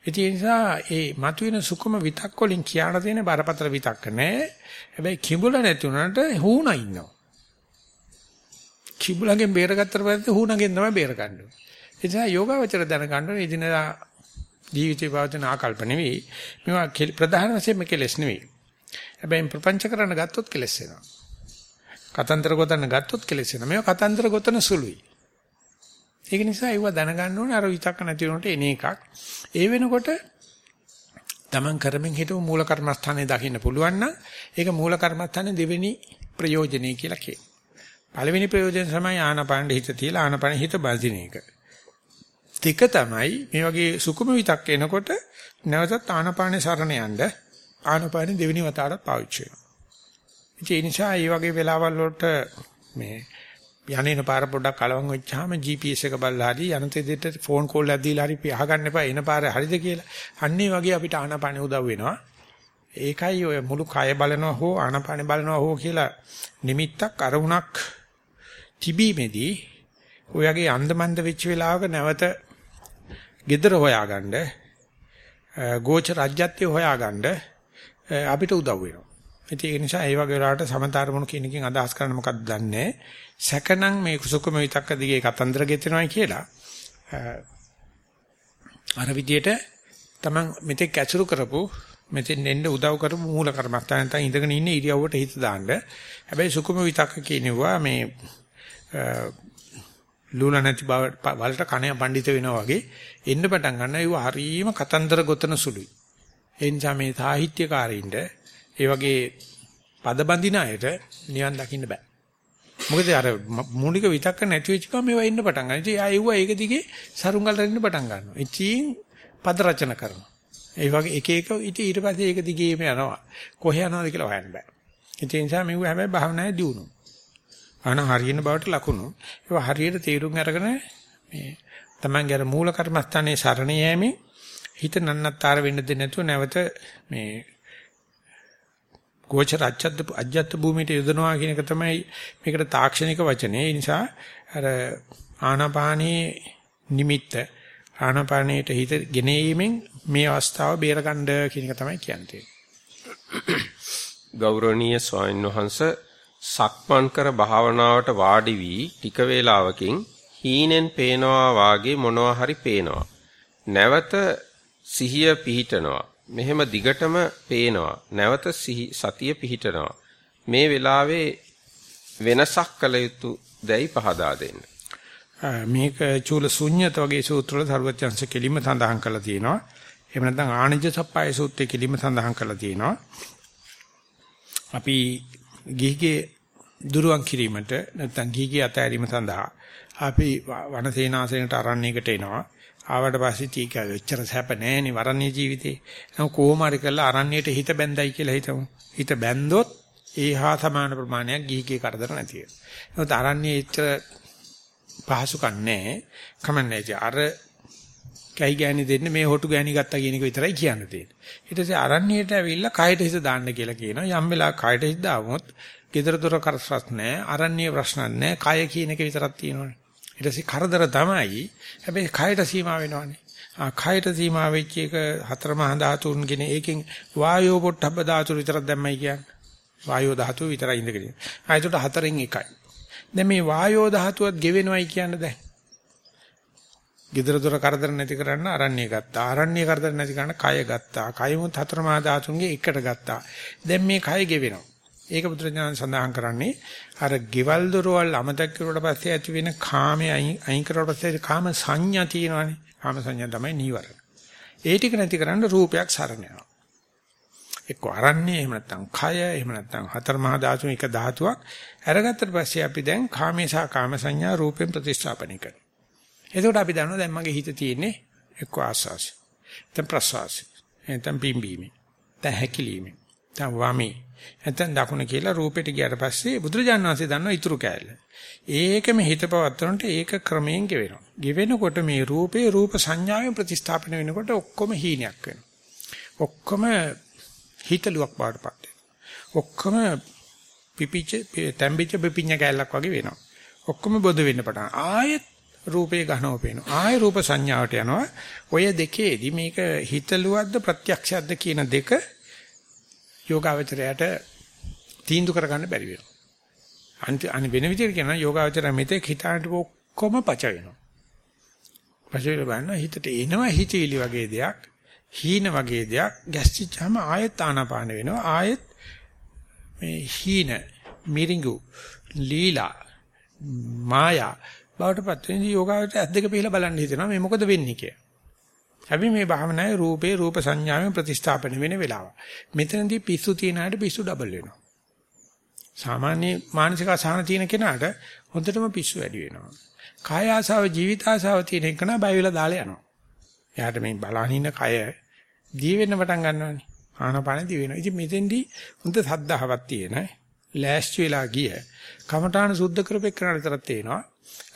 ඒ නිසා ඒ මතුවෙන සුකුම විතක් වලින් කියන තියෙන බරපතල විතක්ක නෑ. හැබැයි කිඹුල නැති උනට හුණා ඉන්නවා. කිඹුලගෙන් බේරගත්තට පස්සේ හුණගෙන් තමයි බේරගන්නේ. ඒ නිසා යෝගාවචර දැනගන්න ඕනේ එදිනදා ජීවිතේ පවතින ආකල්ප නෙවෙයි. මේවා ප්‍රධාන වශයෙන්ම කෙලස් නෙවෙයි. හැබැයි ප්‍රපංච කරන්න ගත්තොත් කෙලස් වෙනවා. කතන්දර ගොතන්න ගත්තොත් කෙලස් වෙනවා. මේවා කතන්දර ගොතන සුළුයි. ඒක නිසා ඒව දැනගන්න ඕනේ අර විතක්ක නැති වුණොට එන එකක්. ඒ වෙනකොට Taman කරමින් හිටපු මූල කර්මස්ථානේ දකින්න පුළුවන් නම් ඒක මූල කර්මස්ථානේ දෙවෙනි ප්‍රයෝජනෙයි කියලා කියනවා. පළවෙනි ප්‍රයෝජන තමයි ආනාපාන හිත තියලා ආනාපාන හිත බඳින එක. දෙක තමයි මේ වගේ සුකුම විතක් එනකොට නැවතත් ආනාපානේ සරණ යන්න ආනාපානේ දෙවෙනි වතාවට පාවිච්චි වෙනවා. ඒ නිසා මේ වගේ වෙලාවල් වලට මේ යන්නේන පාර පොඩ්ඩක් කලවම් වෙච්චාම GPS එක බලලා හරි යනතේ දෙට ෆෝන් කෝල් එකක් දීලා හරි අහගන්න එපා එන පාර හරිද කියලා. අන්නේ වගේ අපිට ආනාපානෙ උදව් වෙනවා. ඒකයි ඔය මුළු කය බලනවා හෝ ආනාපානෙ බලනවා හෝ කියලා නිමිත්තක් අරමුණක් තිබීමේදී ඔයගේ අන්දමන්ද වෙච්ච වෙලාවක නැවත gedara හොයාගන්න ගෝච රාජ්‍යත්වය හොයාගන්න අපිට උදව් වෙනවා. ඒ නිසා ඒ වගේ වෙලාවට සමතරමුණු කියන එකෙන් අදහස් කරන්න මොකක්ද දන්නේ සැකනම් මේ කුසුකම විතක්ක දිගේ කතන්දර ගෙතෙනවයි කියලා අර විදියට තමන් මෙතෙක් ඇසුරු කරපු මෙතෙන් එන්න උදව් කරපු මූල කර්මස්ථාන නැත්නම් ඉඳගෙන ඉන්න ඉරියව්වට හිත දාන්න. හැබැයි සුකුම විතක්ක කියනවා මේ ලූල නැති බව වලට කණය පඬිත වෙනවා වගේ එන්න පටන් ගන්නවා. ඒව හරීම කතන්දර ගොතන සුළුයි. ඒ නිසා මේ සාහිත්‍යකාරින්ද ඒ වගේ පද බඳින අයට නිවන් දකින්න බෑ. මොකද අර මූලික විතක්ක නැති වෙච්ච ගමන් මේවා එන්න පටන් ගන්නවා. ඉතින් ආයෙව ඒක දිගේ සරුංගල් රැන්න පටන් ගන්නවා. ඉතින් පද රචන කරනවා. ඒ වගේ එක එක ඉතින් ඊට පස්සේ ඒක දිගේම යනවා. කොහේ යනවද කියලා හොයන්න බෑ. ඒ නිසා මේව හැබැයි භාවනාවේ දියුණු. අන හරියන බවට ලකුණු. ඒවා හරියට තීරුම් අරගෙන මේ තමන්ගේ අර මූල කර්මස්ථානයේ සරණ යෑමේ හිත නන්නත්තර වෙන්න දෙන්නේ නැතුව නැවත මේ ගෝචර අජ්ජත් අජ්ජත් භූමියට යොදනවා කියන එක තමයි මේකට තාක්ෂණික වචනේ. ඒ නිසා අර ආනාපානී නිමිත්ත ආනාපානයට හිත ගෙනීමෙන් මේ අවස්ථාව බේරගන්න කියන එක තමයි කියන්නේ. ගෞරවනීය ස්වාමීන් වහන්ස සක්මන් කර භාවනාවට වාඩි වී ටික වේලාවකින් හීනෙන් පේනවා වාගේ මොනවා හරි පේනවා. නැවත සිහිය පිහිටනවා. මෙහෙම දිගටම පේනවා. නැවත සතිය පිහිටනවා. මේ වෙලාවේ වෙනසක් කළ යුතු දැයි පහදා දෙන්න. මේක චූල ශුන්්‍යත වගේ සූත්‍රවල සර්වඥංශ කෙලිම සඳහන් කරලා තියෙනවා. එහෙම නැත්නම් ආනජ සප්පාය සූත්‍රයේ කෙලිම සඳහන් කරලා තියෙනවා. අපි ගිහිගේ දුරුවන් කිරීමට නැත්නම් ගිහිගේ අතෑරීම සඳහා අපි වනසේනාසනයට අරණ්‍යයකට එනවා. ආවට පස්සේ ටික වෙච්චර සැප නැහැනේ වරණ්‍ය ජීවිතේ. නම් කොහොම හරි කරලා අරණ්‍යයට හිත බැඳයි කියලා හිතමු. හිත බැන්දොත් ඒහා සමාන ප්‍රමාණයක් ගිහිගේ කරදර නැති වෙනවා. නමුත් අරණ්‍යයේ ඉච්චර පහසුකම් නැහැ. කමන්නේ අර කැහි ගෑණි දෙන්න මේ හොටු ගෑණි ගත්තා කියන එක විතරයි කියන්න තියෙන්නේ. ඊට පස්සේ අරණ්‍යයට ඇවිල්ලා කයට හිත දාන්න කියලා කියනවා. යම් වෙලාවක කයට හිත දාවොත් gedara dora කරස්රස් නැහැ. අරණ්‍ය ප්‍රශ්න නැහැ. කය කියන එක විතරක් තියෙනවනේ. ඊට පස්සේ කරදර තමයි. හැබැයි කයට සීමා වෙනවනේ. ආ කයට සීමා වෙච්ච එක හතර මහා ධාතුන්ගෙන ඒකෙන් වායෝ පොට්ටබ්බ ධාතු විතරක් දැම්මයි කියන්නේ. වායෝ ධාතුව විතරයි ඉඳගෙන. ආ ඒකට හතරෙන් එකයි. දැන් මේ වායෝ ධාතුවත් ගෙවෙනවයි කියන්නේ දැන්. gedara dora කරදර නැති කරන්න අරණ්‍ය ගත්තා. අරණ්‍ය කරදර නැති කරන්න කය ගත්තා. කයමුත් හතර මහා ධාතුන්ගේ එකට ගත්තා. දැන් මේ කය ගෙවෙනවා. ඒක බුදුරජාණන් සඳහන් කරන්නේ අර ගෙවල් දොරවල් අමතක කරුවට පස්සේ ඇති වෙන කාමයේ අයින් කරුවට පස්සේ කාම සංඥා තියෙනවානේ. කාම සංඥා තමයි නීවරණ. ඒ ටික නැති කරන්න රූපයක් සරණ යනවා. එක්ක අරන්නේ එහෙම නැත්නම් කය එහෙම නැත්නම් හතර මහා ධාතුන් එක ධාතුවක් අරගත්තට පස්සේ අපි දැන් කාමේසා කාම සංඥා රූපෙන් ප්‍රතිස්ථාපනය කරනවා. එතකොට අපි දන්නවා දැන් මගේ හිත තියෙන්නේ එක්ක ආස්වාසි. දැන් ප්‍රසවාසි. නැත්නම් පිම්බීමේ. දැන් හැකිලිමේ. දැන් වමේ. නැත්නම් දකුණ කියලා රූපෙට ගියාට පස්සේ බුදුරජාණන් වහන්සේ දන්නවා ඊතුරු කෑල්ල. ඒකෙම හිත පවත්වනට ඒක ක්‍රමයෙන් ගෙවෙනවා. ගෙවෙනකොට මේ රූපේ රූප සංඥාවෙන් ප්‍රතිස්ථාපන වෙනකොට ඔක්කොම හීනයක් වෙනවා. ඔක්කොම හිතලුවක් බාටපත් ඔක්කොම පිපිච්ච තැම්බිච්ච පිපිඤ්ඤ කැලලක් වගේ වෙනවා. ඔක්කොම බොද වෙන්න පටන් ආයෙත් රූපේ ගහනව පේනවා. ආයෙ රූප සංඥාවට යනවා. ඔය දෙකේදී මේක හිතලුවක්ද ප්‍රත්‍යක්ෂයක්ද කියන දෙක යෝගාවචරයට තීන්දුව කරගන්න බැරි වෙනවා. අනිත් අනිත් වෙන විදිහට කියනවා යෝගාවචරය මෙතෙක් හිතානට ඔක්කොම පච වෙනවා. පච වෙලා බලනවා හිතට එනවා හිතවිලි වගේ දෙයක්. හීන වගේ දෙයක් ගැස්සිච්චාම ආයෙත් ආනාපාන වෙනවා ආයෙත් මේ හීන මිරිඟු ලීලා මායා බවටපත් වෙන යෝගාවට ඇස් දෙක පිහලා බලන්න හිතෙනවා මේ මොකද වෙන්නේ කියලා. අපි මේ භාවනාවේ රූපේ රූප සංඥාවෙන් ප්‍රතිස්ථාපන වෙන වෙලාව. මෙතනදී පිස්සු තියන අයට පිස්සු ඩබල් වෙනවා. සාමාන්‍ය මානසික අසහන තියෙන කෙනාට හොඳටම පිස්සු වැඩි වෙනවා. කාය ආසාව ජීවිත ආසාව තියෙන එක නා බය වෙලා දාලා යනවා. එයාට මේ බලහින්න කය දී වෙන්න පටන් ගන්නවානේ. ආනපාන දී වෙනවා. ඉතින් මෙතෙන්දී හොඳ සද්ධාවක් තියෙන ලෑස්ති වෙලා ගිය කමඨාන සුද්ධ කරපෙන්නාට තරක් තේනවා.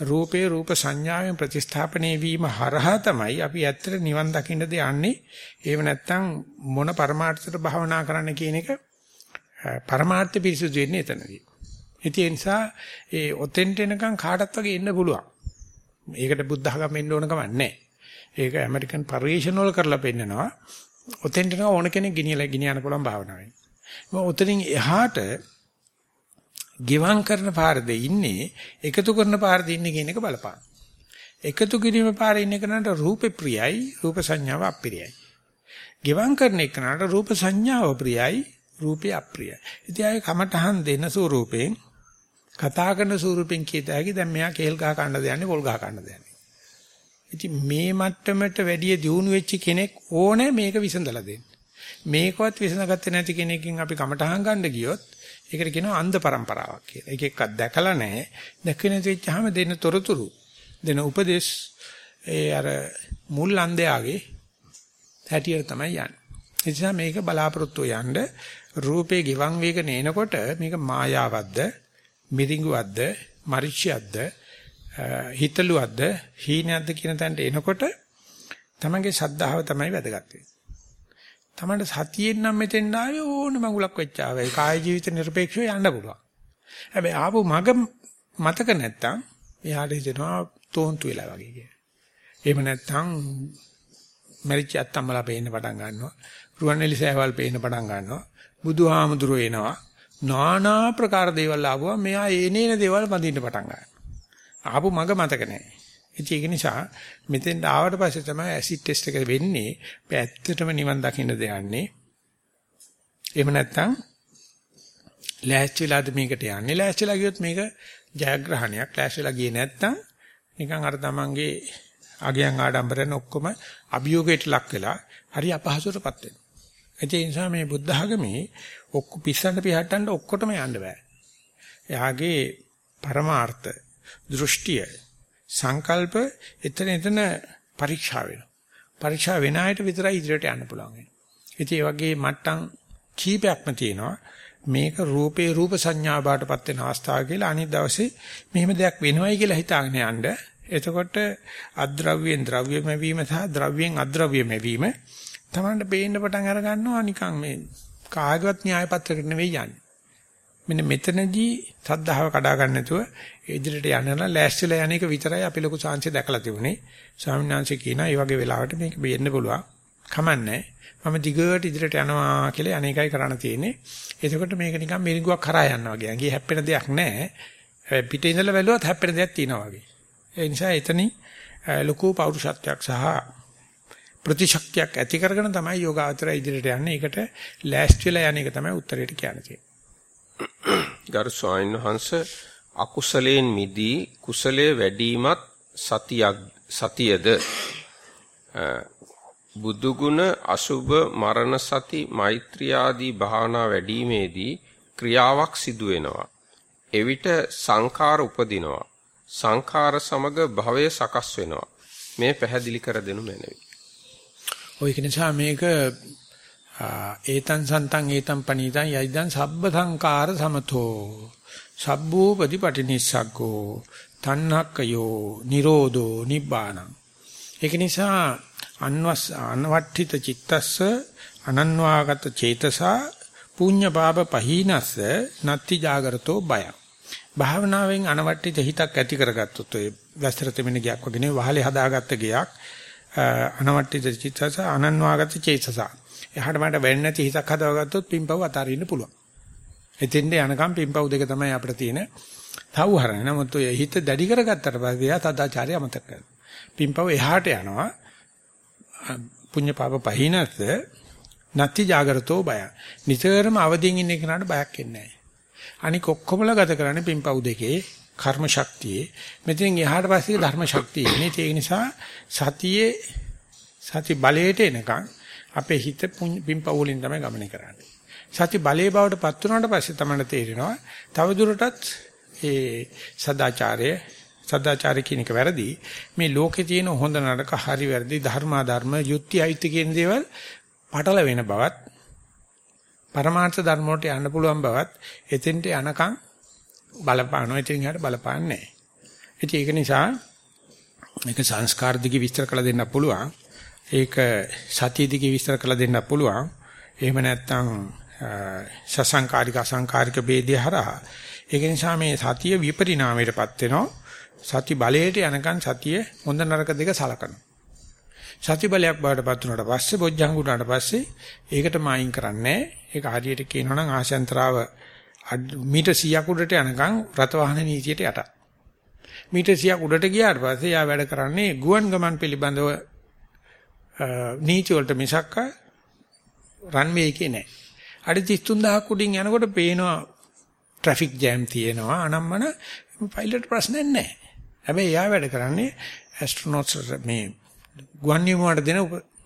රූපේ රූප සංඥාවෙන් ප්‍රතිස්ථාපනය වීම හරහා තමයි අපි ඇත්තට නිවන් දකින්නද යන්නේ. ඒව නැත්තම් මොන પરමාර්ථයට භවනා කරන්න කියන එක પરමාර්ථ පිරිසුදු වෙන්නේ එතනදී. ඒ නිසා ඒ ඔතෙන්ට එනකන් කාටත් වගේ ඉන්න පුළුවන්. ඒකට බුද්ධඝම වෙන්න ඕන කමක් නැහැ. ඒක ඇමරිකන් පරිශන වල කරලා පෙන්නනවා. ඔතෙන්ට ඕන කෙනෙක් ගිනියලා ගිනියන්න පුළුවන් භාවනාවෙන්. ඔතනින් එහාට ගෙවම් කරන පාරද ඉන්නේ එකතු කරන පාරද ඉන්නේ කියන එක බලපාන. එකතු කිරීම පාරේ ඉන්න කෙනාට රූපේ ප්‍රියයි රූප සංඥාව අප්‍රියයි. ගෙවම් කරන එකනට රූප සංඥාව ප්‍රියයි රූපේ අප්‍රියයි. ඉතින් ආයේ කමටහන් දෙන ස්වරූපෙන් කතා කරන ස්වරූපෙන් කියත හැකි දැන් මෙයා කේල් ගහ කන්න දෙන්නේ පොල් ගහ කන්න දෙන්නේ. ඉතින් මේ මට්ටමට වැඩිය දියුණු වෙච්ච කෙනෙක් ඕනේ මේක විසඳලා දෙන්න. මේකවත් විසඳගත්තේ නැති කෙනකින් අපි කමටහන් ගන්න ගියොත් ඒකට කියනවා අන්ධ પરම්පරාවක් කියලා. එක එකක් දැකලා නැහැ. දැක්කේ නැති වෙච්චාම දෙන්න තොරතුරු දෙන උපදේශ ඒ අර මුල් අන්ධයාගේ හැටියට තමයි යන්නේ. ඒ නිසා මේක බලාපොරොත්තු යන්න රූපේ ගිවන් වේගන එනකොට මේක මායාවක්ද මිරිඟුවක්ද මරිච්චයක්ද හිතලුවක්ද හීනයක්ද කියන තැනට එනකොට තමන්ගේ ශද්ධාව තමයි වැදගත් වෙන්නේ. තමන්ට සතියෙන් නම් මෙතෙන් ආවේ ඕන මඟුලක් වෙච්චාවේ. කාය ජීවිත নিরপেক্ষව යන්න පුළුවන්. හැබැයි ආපු මග මතක නැත්තම් එයාට හිතෙනවා තෝන්තු වෙලා වගේ කියලා. එහෙම නැත්තම් මරිච්ච අත්තම්මලා පේන්න පටන් ගන්නවා. රුවන්වැලි සෑවල් පේන්න පටන් ගන්නවා. බුදුහාමුදුරෝ එනවා. নানা ප්‍රකාර දේවල් ආවම මෙයා ඒනේන දේවල් බඳින්න පටන් ගන්නවා. ආපු මග මතක නැහැ. ඉතින් ඒක නිසා මෙතෙන් ආවට පස්සේ තමයි ඇසිඩ් ටෙස්ට් එක වෙන්නේ. ඇත්තටම නිවන් දකින්න දෙන්නේ. එහෙම නැත්නම් ලෑස්තිලාද මේකට යන්නේ. ලෑස්තිලා ගියොත් මේක ජයග්‍රහණයක්. ලෑස්තිලා ගියේ නැත්නම් නිකන් අර තමන්ගේ අගයන් ආඩම්බරන ඔක්කොම අභියෝගයට ලක් වෙලා හරි අපහසුටපත් වෙනවා. ඒ නිසා මේ බුද්ධ ආගමේ ඔක්කො පිස්සන්ට පිටහට්ටන්න ඔක්කොටම යන්න බෑ. එයාගේ පරමාර්ථ දෘෂ්ටිය සංකල්ප එතන එතන පරීක්ෂා වෙනවා. පරීක්ෂා වෙන අයට විතරයි ඉදිරියට යන්න පුළුවන් වෙන්නේ. ඉතින් ඒ වගේ මට්ටම් කීපයක්ම තියෙනවා. මේක රූපේ රූප සංඥා බාටපත් වෙන අවස්ථාව කියලා අනිත් දවසේ මෙහෙම දෙයක් වෙනවයි කියලා හිතාගෙන යන්න. එතකොට අද්‍රව්‍යෙන් ද්‍රව්‍යම වීම සහ ද්‍රව්‍යෙන් අද්‍රව්‍යම වීම තමන්ට පේන්න පටන් අර ගන්නවා නිකන් මේ කාගවත් න්‍යාය පත්‍රයකට නෙවෙයි යන්නේ. මෙන්න මෙතනදී සද්ධාව කඩා ගන්න නැතුව ඉදිරියට යනවා ලෑස්තිලා යන එක විතරයි අපි ලොකු chance දැකලා තිබුණේ. ස්වාමීන් වහන්සේ කියනවා මේ වගේ වෙලාවට මේක වෙන්න පුළුවන්. කමන්නේ. මම දිගට ඉදිරියට යනවා කියලා අනේකයි කරන්න තියෙන්නේ. එතකොට මේක නිකන් මිරිඟුවක් කරා යනවා වගේ. ඇඟේ හැප්පෙන දෙයක් නැහැ. පිටේ ඉඳලා බැලුවත් හැප්පෙන දෙයක් තියෙනවා වගේ. ඒ නිසා එතනින් ලොකු පෞරුෂත්වයක් සහ ප්‍රතිශක්තියක් ඇති කරගෙන තමයි යෝගාවචරය ඉදිරියට යන්නේ. ඒකට ලෑස්ති වෙලා යන එක තමයි උත්තරයට කියන්නේ. ගරු ස්වාමීන් වහන්සේ අකුසලයෙන් මිදී කුසලයේ වැඩිමත් සතියක් සතියද බුදුගුණ අසුබ මරණ සති මෛත්‍රී ආදී භාවනා වැඩිීමේදී ක්‍රියාවක් සිදු වෙනවා. එවිට සංඛාර උපදිනවා. සංඛාර සමග භවය සකස් වෙනවා. මේ පැහැදිලි කර දෙනු මැනවි. ඔය නිසා මේක ඒතං සන්තං ඒතං පනීතං යයිදං සබ්බ සංකාර සමතෝ සබ්බෝ ප්‍රතිපටිනිස්සග්ගෝ තණ්හක්කයෝ නිරෝධෝ නිබ්බාණං ඒක නිසා අන්වස් අනවට්ඨිත චිත්තස්ස අනන්වාගත චේතසා පුඤ්ඤ පාප පහීනස්ස නත්ති జాగරතෝ බය. භාවනාවෙන් අනවට්ඨිත හිතක් ඇති කරගත්තොත් ඔය වැස්තර තෙමෙන ගයක් වගේ නේ වහලේ හදාගත්ත ගයක් අනවට්ඨිත චිත්තස අනන්වාගත චේතසා. එහාට මට වෙන්නේ නැති හිතක් හදාගත්තොත් පිම්පව් අතාරින්න පුළුවන්. එතෙන්ද යනකම් පිම්පව් දෙක තමයි අපිට තියෙන තවුහරණ. නමුත් ඔය හිත දැඩි කරගත්තට පස්සේ එයා තදාචාරය අමතක කරනවා. පිම්පව් එහාට යනවා. පුඤ්ඤ පාප පහිනත් නැති జాగරතෝ බය. නිතරම අවදින් ඉන්න කෙනාට බයක් එන්නේ නැහැ. අනික ඔක්කොමලා ගත කරන්නේ පිම්පව් දෙකේ කර්ම ශක්තියේ. මෙතෙන් එහාට පස්සේ ධර්ම ශක්තිය. මේ ඒ නිසා සතියේ සති බලයට එනකන් අපේ හිත පිම්පව් වලින් තමයි ගමනය කරන්නේ. සති බලයේ බවට පත් වුණාට පස්සේ තමයි තේරෙනවා තව දුරටත් ඒ සදාචාරය සදාචාරය කියන එක වැරදි. මේ ලෝකේ තියෙන හොඳ නරක හරි වැරදි ධර්මා ධර්ම යුක්ති අයිති කියන දේවල් පටල වෙන බවත් පරමාර්ථ ධර්ම වලට යන්න පුළුවන් බවත් එතෙන්ට යනකම් බලපානවා. එතෙන් යට බලපාන්නේ නැහැ. ඒක නිසා මේක සංස්කාර දිගේ විස්තර කළ දෙන්න පුළුවන්. ඒක සතිය දිගේ විස්තර කළ දෙන්න පුළුවන්. එහෙම නැත්නම් සසංකාරික අසංකාරික ભેදය හරහා ඒක නිසා මේ සතිය විපරිණාමයටපත් වෙනවා. සති බලයට යනකන් සතිය හොඳ නරක දෙක සලකනවා. සති බලයක් බාටපත් වුණාට පස්සේ බොජ්ජංග උනාට පස්සේ ඒකට මායින් කරන්නේ ඒක හරියට කියනවා නම් ආශයන්තරාව මීටර් 100ක් උඩට යනකම් රත වාහන නීතියට යට. මීටර් 100ක් උඩට ගියාට පස්සේ යා වැඩ කරන්නේ ගුවන් ගමන් පිළිබඳව නීති වලට මිසක්ක රන්වේ එකේ නැහැ. අඩි 33000ක් උඩින් යනකොට පේනවා ට්‍රැෆික් ජෑම් තියෙනවා අනම්මන පයිලට් ප්‍රශ්නයක් නැහැ. හැබැයි එයා වැඩ කරන්නේ ඇස්ට්‍රොනොට්ස් මේ ගුවන් නියමුවට දෙන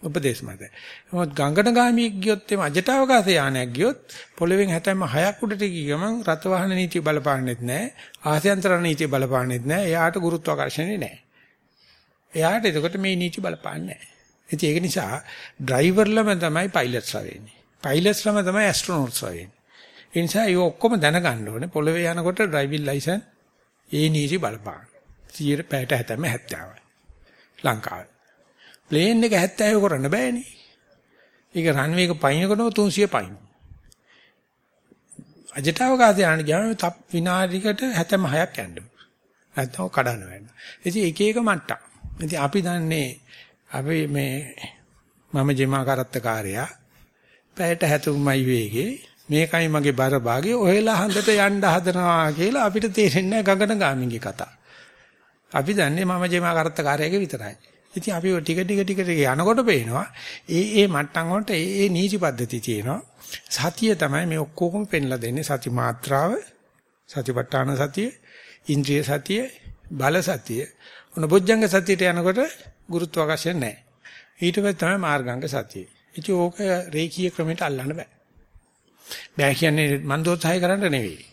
උපදේශ මත. මොකද ගංගන ගාමියෙක් ගියොත් එම අජට අවකාශ යානයක් ගියොත් පොළවෙන් හැතැම්ම 6ක් උඩට ගිය ගමන් රත වාහන නීතිය බලපාන්නෙත් නැහැ. ආසයන්තර නීතිය බලපාන්නෙත් නැහැ. එයාට ගුරුත්වාකර්ෂණේ නැහැ. එයාට එතකොට මේ නීති බලපාන්නේ නැහැ. ඉතින් ඒක නිසා ඩ්‍රයිවර්ලම තමයි පයිලට්ස්ලා වෙන්නේ. පයිලට්ස්ලම තමයි ඇස්ට්‍රොනොට්ස්ලා වෙන්නේ. ඒ නිසා ඒ ඔක්කොම දැනගන්න ඕනේ. පොළවේ යනකොට ඩ්‍රයිවිං ලයිසන් ඒ නීති බලපාන. 100 පැයට 70 70යි. ලංකාවේ. ප්ලේන් එක 70 කරන්න බෑනේ. ඒක රන්වේ එක පයින්නකොටම 300 පයින්න. අජටවකාශය යන ගියාම විනාඩියකට 76ක් යන්න. නැත්නම් කඩන්න වෙනවා. ඉතින් එක එක මට්ටම්. ඉතින් අපි දන්නේ අපි මේ මම ජෙමා කරත්තකාරයා පැයට හැතුම්මයි වේගේ මේකයි මගේ බර භාගේ ඔයලා හන්දට යන්න හදනවා කියලා අපිට තේරෙන්නේ ගගන ගාමින්ගේ කතා. අපි දන්නේ මම ජෙමා කරත්තකාරයාගේ විතරයි. ඉතින් අපි ටික ටික ටික ටික යනකොට පේනවා ඒ ඒ මට්ටම් වලට ඒ ඒ නීති පද්ධති තියෙනවා. සතිය තමයි මේ ඔක්කොම පෙන්ලා දෙන්නේ සති මාත්‍රාව, සතිපට්ඨාන සතිය, ඉන්ද්‍රිය සතිය, බල සතිය. ඔන්න බොජ්ජංග සතියට යනකොට ගුරුත්වාකර්ෂණ නැහැ. ඊට පස්සේ තමයි මාර්ගාංග සතිය. ඉතින් ඕක රේඛීය ක්‍රමයට අල්ලන්න බෑ. බෑ කියන්නේ මන් දෝත්සහය කරන්න නෙවෙයි.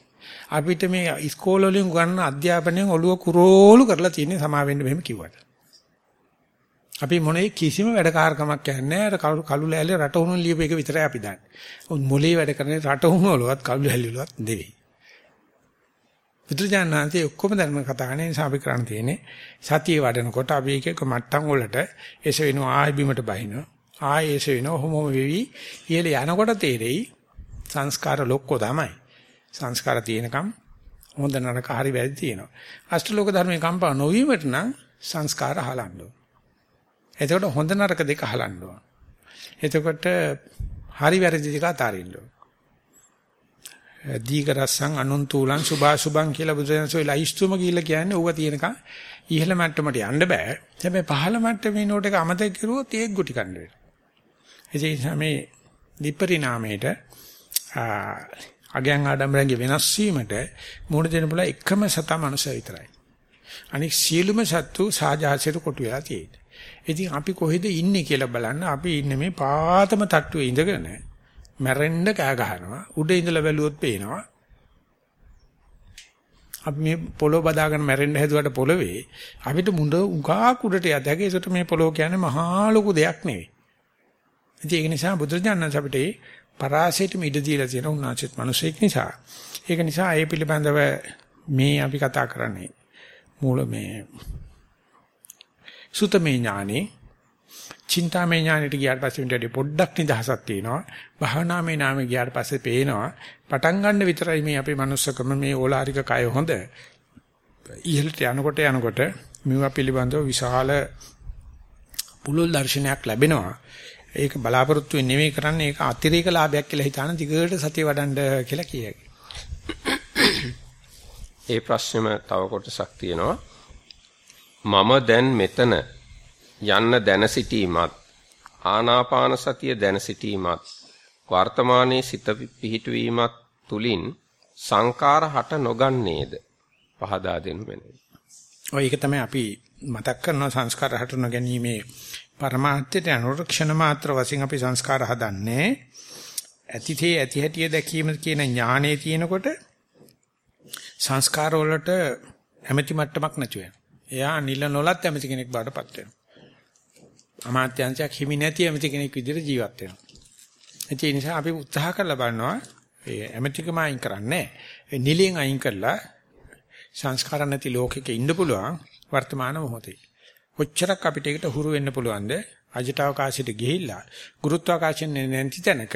අපිට මේ ඉස්කෝල වලින් ගන්න අධ්‍යාපනයෙන් ඔළුව කුරෝලු කරලා තියෙන සමා වෙන්න මෙහෙම කිව්වට. අපි මොනේ කිසිම වැඩකාරකමක් නැහැ. අර කළු කළු ලෑල්ලේ රටහුණු ලියපු එක විතරයි අපි දන්නේ. උන් මොලේ වැඩ කරන්නේ රටහුණු වලවත් කළු ලෑල්ලේ වලවත් නෙවෙයි. බුදුජානනාන්තේ ඔක්කොම ධර්ම කතා කරන නිසා අපි කරන්න තියෙන්නේ සතිය වඩනකොට අපි එක එක මට්ටම් වලට එස වෙනවා ආයි බිමට බහිනවා. ආයි එස වෙනවා හොමම වෙවි. ඉහළ යනකොට තේරෙයි සංස්කාර ලොක්කෝ තමයි. සංස්කාර තියෙනකම් හොඳ නරක හරි වැරදි තියෙනවා. අෂ්ටලෝක ධර්මයේ කම්පා නොවීමට නම් සංස්කාර හලන්න ඕන. එතකොට හොඳ නරක දෙක අහලන්න ඕන. එතකොට හරි වැරදි දෙක අතාරින්න ඕන. දීගරස්සං අනුන්තුලං සුභාසුභං කියලා බුදුරජාණන්සෝ ලයිස්තුම කියලා කියන්නේ ඌව තියෙනකන් ඉහළ මට්ටමට යන්න බෑ. හැබැයි පහළ මට්ටමේ නෝට එක අමතක කරුවොත් ඒක ගුටි කන්න වෙනවා. ඒ නිසා මේ විපරිණාමයට අගයන් ආඩම්බරන්ගේ වෙනස් වීමට මුහුණ දෙන්න පුළුවන් එකම සතා මනුස්සය විතරයි. අනික සියලුම සත්තු සාජාසයට කොටු වෙලා තියෙන්නේ. ඉතින් අපි කොහෙද ඉන්නේ කියලා බලන්න අපි ඉන්නේ මේ පාතම තට්ටුවේ ඉඳගෙන මැරෙන්න කෑ ගහනවා උඩ ඉඳලා බැලුවොත් පේනවා අපි මේ පොළොව බදාගෙන මැරෙන්න හැදුවට පොළවේ අපිට මුඳ උගා කුඩට යද හැකි ඒකට මේ පොළොව කියන්නේ මහා ලොකු දෙයක් නෙවෙයි. ඉතින් ඒක නිසා බුදුරජාණන් අපිට පරාසයටම ඉඩ දීලා තියෙන උන්වහන්සේත් මිනිසෙක් නිසා. ඒක නිසා ඒ පිළිබඳව මේ අපි කතා කරන්නේ මූල මේ සුතමේ ඥානේ චින්තාමේ ඥානෙට ගියාට පස්සේ උන්ට පොඩ්ඩක් නිදහසක් තියෙනවා. භාවනාමේ නාමේ ගියාට පස්සේ පේනවා පටන් ගන්න විතරයි මේ අපේ manussකම මේ ඕලාරික කය හොඳ. ඉහළට යනකොට යනකොට මේවා පිළිබඳව විශාල පුලුල් දර්ශනයක් ලැබෙනවා. ඒක බලාපොරොත්තු වෙන්නේ නෙමෙයි කරන්නේ ඒක අතිරේක ලාභයක් කියලා හිතාන දිගට සතිය වඩන්න කියලා කියයි. ඒ ප්‍රශ්නෙම තව කොටසක් තියෙනවා. මම දැන් මෙතන යන්න දැන සිටීමත් ආනාපාන සතිය දැන සිටීමත් වර්තමානයේ සිත පිහිටුවීමත් තුලින් සංකාර හට නොගන්නේද පහදා දෙනු වෙනවා. ඔය ඒක තමයි අපි මතක් කරන සංස්කාර හට නොගැනීමේ පරමාර්ථයට අනුරක්ෂණ මාත්‍ර වශයෙන් අපි සංස්කාර හදන්නේ ඇතිතේ ඇති හැටිය දැකීම කියන ඥානයේ තියෙනකොට සංස්කාර වලට ඇමැති මට්ටමක් නැති වෙනවා. එයා නිල නොලත් ඇමති කෙනෙක් බාටපත් වෙනවා. අමාත්‍යංශයක් හිමි නැති ඇමති කෙනෙක් විදිහට ජීවත් වෙනවා. ඒ නිසා අපි උත්සාහ කරලා බලනවා ඒ ඇමතිකම අයින් කරන්නේ ඒ නිලයෙන් අයින් කරලා සංස්කාර නැති ලෝකෙක ඉන්න පුළුවන් වර්තමාන මොහොතේ. කොච්චරක් අපිට ඒකට හුරු වෙන්න පුළුවන්ද? අජිතාවකාශයට ගිහිල්ලා ගුරුත්වාකර්ෂණ නැති තැනක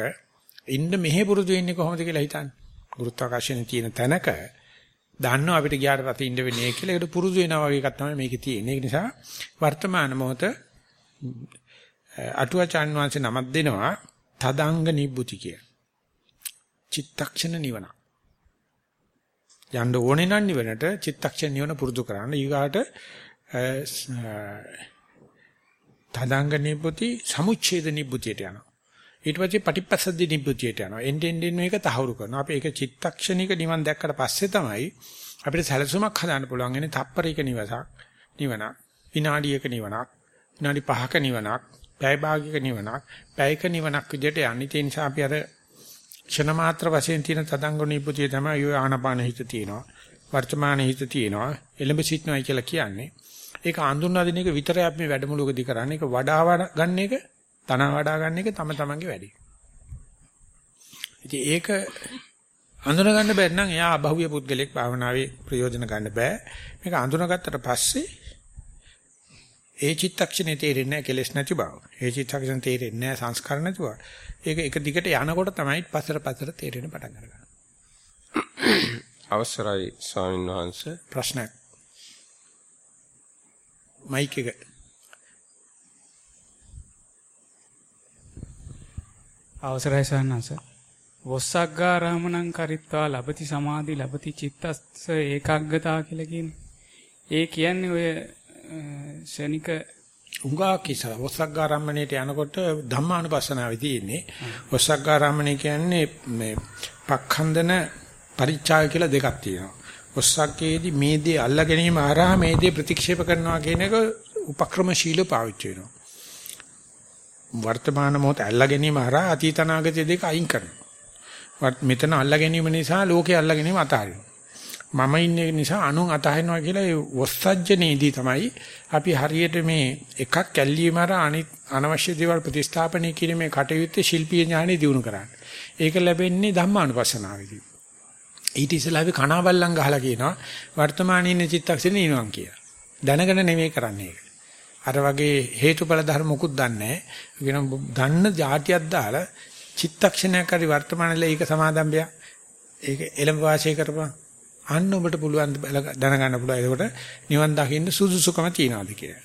ඉන්න මෙහෙ පුරුදු වෙන්නේ කොහොමද කියලා හිතන්නේ. ගුරුත්වාකර්ෂණ තියෙන තැනක දන්නවා අපිට ගියාට පස්සේ ඉන්න වෙන්නේ කියලා ඒකට පුරුදු වෙනවා වගේ එකක් තමයි මේකේ තියෙන්නේ. ඒ නිසා වර්තමාන මොහොත අටුවාචාන් වහන්සේ නමක් දෙනවා තදංග නිබ්බුති කිය. චිත්තක්ෂණ නිවන. යන්න ඕනේ නම් නිවනට චිත්තක්ෂණ නිවන පුරුදු කරන්න. ඊගාට තදංග නිබ්බුති සමුච්ඡේද නිබ්බුතියට යනවා. ඊට පස්සේ පටිපස්සද්දි නිබ්බුතියට යනවා. එන්ඩෙන් එන්ඩෙන් මේක තහවුරු කරනවා. අපි ඒක චිත්තක්ෂණික නිවන් දැක්කට පස්සේ තමයි අපිට සැලසුමක් හදාන්න පුළුවන්. එනේ තප්පරයක නිවසක් නිවනක්. විනාඩියක නිවනක්. විනාඩි 5ක නිවනක්. පැය භාගයක නිවනක්. පැයක නිවනක් විදිහට යන්නේ. ඒ නිසා අපි අර ක්ෂණ මාත්‍ර වශයෙන් තියෙන තදංග නිබ්බුතිය තමයි ඔය ආනපාන හිත තියෙනවා. වර්තමාන හිත තියෙනවා. එළඹ සිටනවායි කියලා කියන්නේ. ඒක අඳුන්වා දෙන එක විතරයි අපි මේ වැඩමුළුවකදී කරන්නේ. ඒක වඩා ගන්න එක තන වඩා ගන්න එක තම තමන්ගේ වැඩේ. ඉතින් ඒක අඳුන ගන්න බැරි නම් එයා අභව්‍ය පුද්ගලෙක් භාවනාවේ ප්‍රයෝජන ගන්න බෑ. මේක අඳුනගත්තට පස්සේ ඒ චිත්තක්ෂණේ තේරෙන්නේ නැහැ කෙලෙස් නැති බව. ඒ චිත්තක්ෂණ තේරෙන්නේ නැහැ සංස්කාර නැති බව. ඒක එක දිගට යනකොට තමයි පස්සට පස්සට තේරෙන්න පටන් ගන්නවා. අවසරයි ස්වාමීන් වහන්සේ ප්‍රශ්නයක්. මයික් එක. අවසරයි ස්වාමීන් වහන්සේ. වොස්සග්ගා රාමණං කරිත්වා ලබති සමාධි ලබති චිත්තස්ස ඒකාග්ගතා කියලා කියන්නේ. ඒ කියන්නේ ඔය ශනික උඟා කිසල වොස්සග්ගාරාමණයට යනකොට ධම්මානුපස්සනාවේ තියෙන්නේ. වොස්සග්ගාරාමණය කියන්නේ මේ පක්ඛන්දන පරිචාය කියලා දෙකක් තියෙනවා. වොස්සග්ගේදී මේ දේ අල්ලා ගැනීම හරහා මේ දේ ප්‍රතික්ෂේප කරනවා කියන එක උපක්‍රමශීලව පාවිච්චි වෙනවා. වර්තමාන මොහොත අල්ලා ගැනීම හරහා අතීත අනාගත දෙක අයින් කරනවා. මෙතන අල්ලා ගැනීම නිසා ලෝකේ අල්ලා ගැනීම අතහරිනවා. මම ඉන්නේ නිසා අනුන් අතහරිනවා කියලා ඒ වස්සජ්ජනේදී තමයි අපි හරියට මේ එකක් ඇල්ලීම හරහා අනිත් අනවශ්‍ය දේවල් ප්‍රතිස්ථාපනය කිරීමේ කටයුත්තේ ශිල්පීය ඥානෙ දිනු කරන්නේ. ඒක ලැබෙන්නේ ධම්මානුපස්සනාවේදී. ඊට ඉස්සෙල්ලා අපි කණාවල්ලන් ගහලා කියනවා වර්තමානයේ ඉන්න චිත්තක්ෂණේ ඉනවන් කියලා. දැනගෙන නෙමෙයි කරන්නේ ඒක. අර වගේ හේතුඵල ධර්ම මුකුත් දන්නේ නැහැ. දන්න જાතියක් දාලා චිත්තක්ෂණයක් හරි වර්තමානයේ ඒක සමාදම්බය. ඒක එළඹ වාසය කරපන්. අන්න ඔබට පුළුවන් දැනගන්න පුළුවන්. එතකොට නිවන් දකින්න සුදුසුකම තියනවාද කියලා.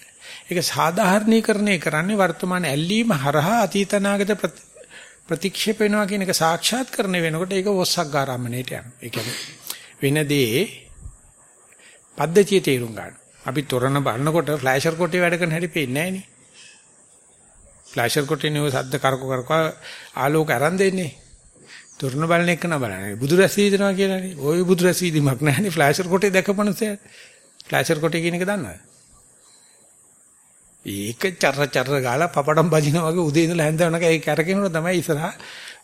ඒක සාධාරණීකරණය කරන්නේ වර්තමාන ඇල්ලීම හරහා අතීතනාගත ප්‍රතික්ෂේප වෙනවා කියන එක සාක්ෂාත් කරන වෙනකොට ඒක වොස්සග්ගාරම්මණයට යනවා. ඒ කියන්නේ වෙනදී පද්ධතිය තේරුම් ගන්න. අපි තොරණ බලනකොට ෆ්ලෑෂර් කොටේ වැඩ කරන හැටි පේන්නේ නැහැ නේ. ෆ්ලෑෂර් කොටේ නේ සද්ද කරක කරක ආලෝක අරන් දෙන්නේ. තොරණ බලන එක න බලන්නේ. බුදු රැස් වීදනවා කියලානේ. ওই බුදු රැස් වීදීමක් නැහැනේ ෆ්ලෑෂර් කොටේ දැකපනසය. ෆ්ලෑෂර් කොටේ කියන එක දන්නවද? ඒක චර චර ගාලා පපඩම් බදිනා වගේ උදේ ඉඳලා හැන්ද වෙනකන් ඒක කරකිනකොට තමයි ඉස්සරහා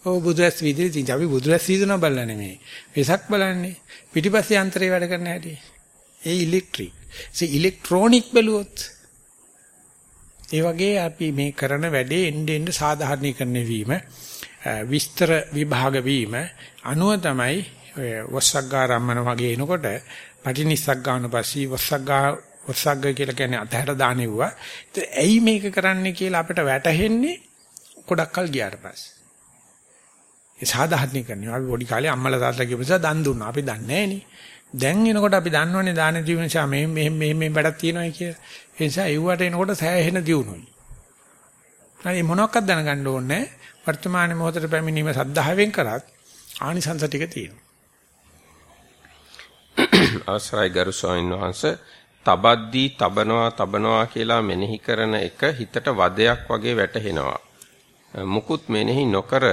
ඔව් බුදුරැස් වීදිනේ තියෙන්නේ. අපි බුදුරැස් වීදනවා බලලා නෙමෙයි. වෙසක් බලන්නේ. පිටිපස්සේ යන්ත්‍රේ වැඩ කරන හැටි. ඒ ඉලෙක්ට්‍රික්. ඒ ඉලෙක්ට්‍රොනික බැලුවොත් ඒ වගේ අපි මේ කරන වැඩේ එන්න එන්න සාධාරණීකරණය වීම විස්තර විභාග වීම අනුව තමයි වස්සග්ගාරම්මන වගේ එනකොට පටිනිස්සග්ගාන පස්සී වස්සග්ගා වස්සග්ග කියලා කියන්නේ අතහැර දානෙව්වා. ඒත් ඇයි මේක කරන්නේ කියලා අපිට වැටහෙන්නේ ගොඩක්කල් ගියාට පස්සේ. ඒ සාධාරණීකරණය අපි පොඩි කාලේ අම්මලා තාත්තලා කියපු නිසා දන් දුන්නා. අපි දන්නේ නැහැ නේ. දැන් එනකොට අපි දන්නවනේ දාන ජීවන නිසා මේ මේ මේ මේ වැඩක් තියෙනවා කියලා. ඒ නිසා ඒවට එනකොට සෑහෙන දියුණුවයි. හරි මොනවාක්වත් දැනගන්න ඕනේ වර්තමාන මොහොතේ පැමිණීම සද්ධාවෙන් කරත් ආනිසංස ටික තියෙනවා. අවසරයි ගරු ස්වාමීන් වහන්සේ තබද්දී තබනවා තබනවා කියලා මෙනෙහි කරන එක හිතට වදයක් වගේ වැටහෙනවා. මුකුත් මෙනෙහි නොකර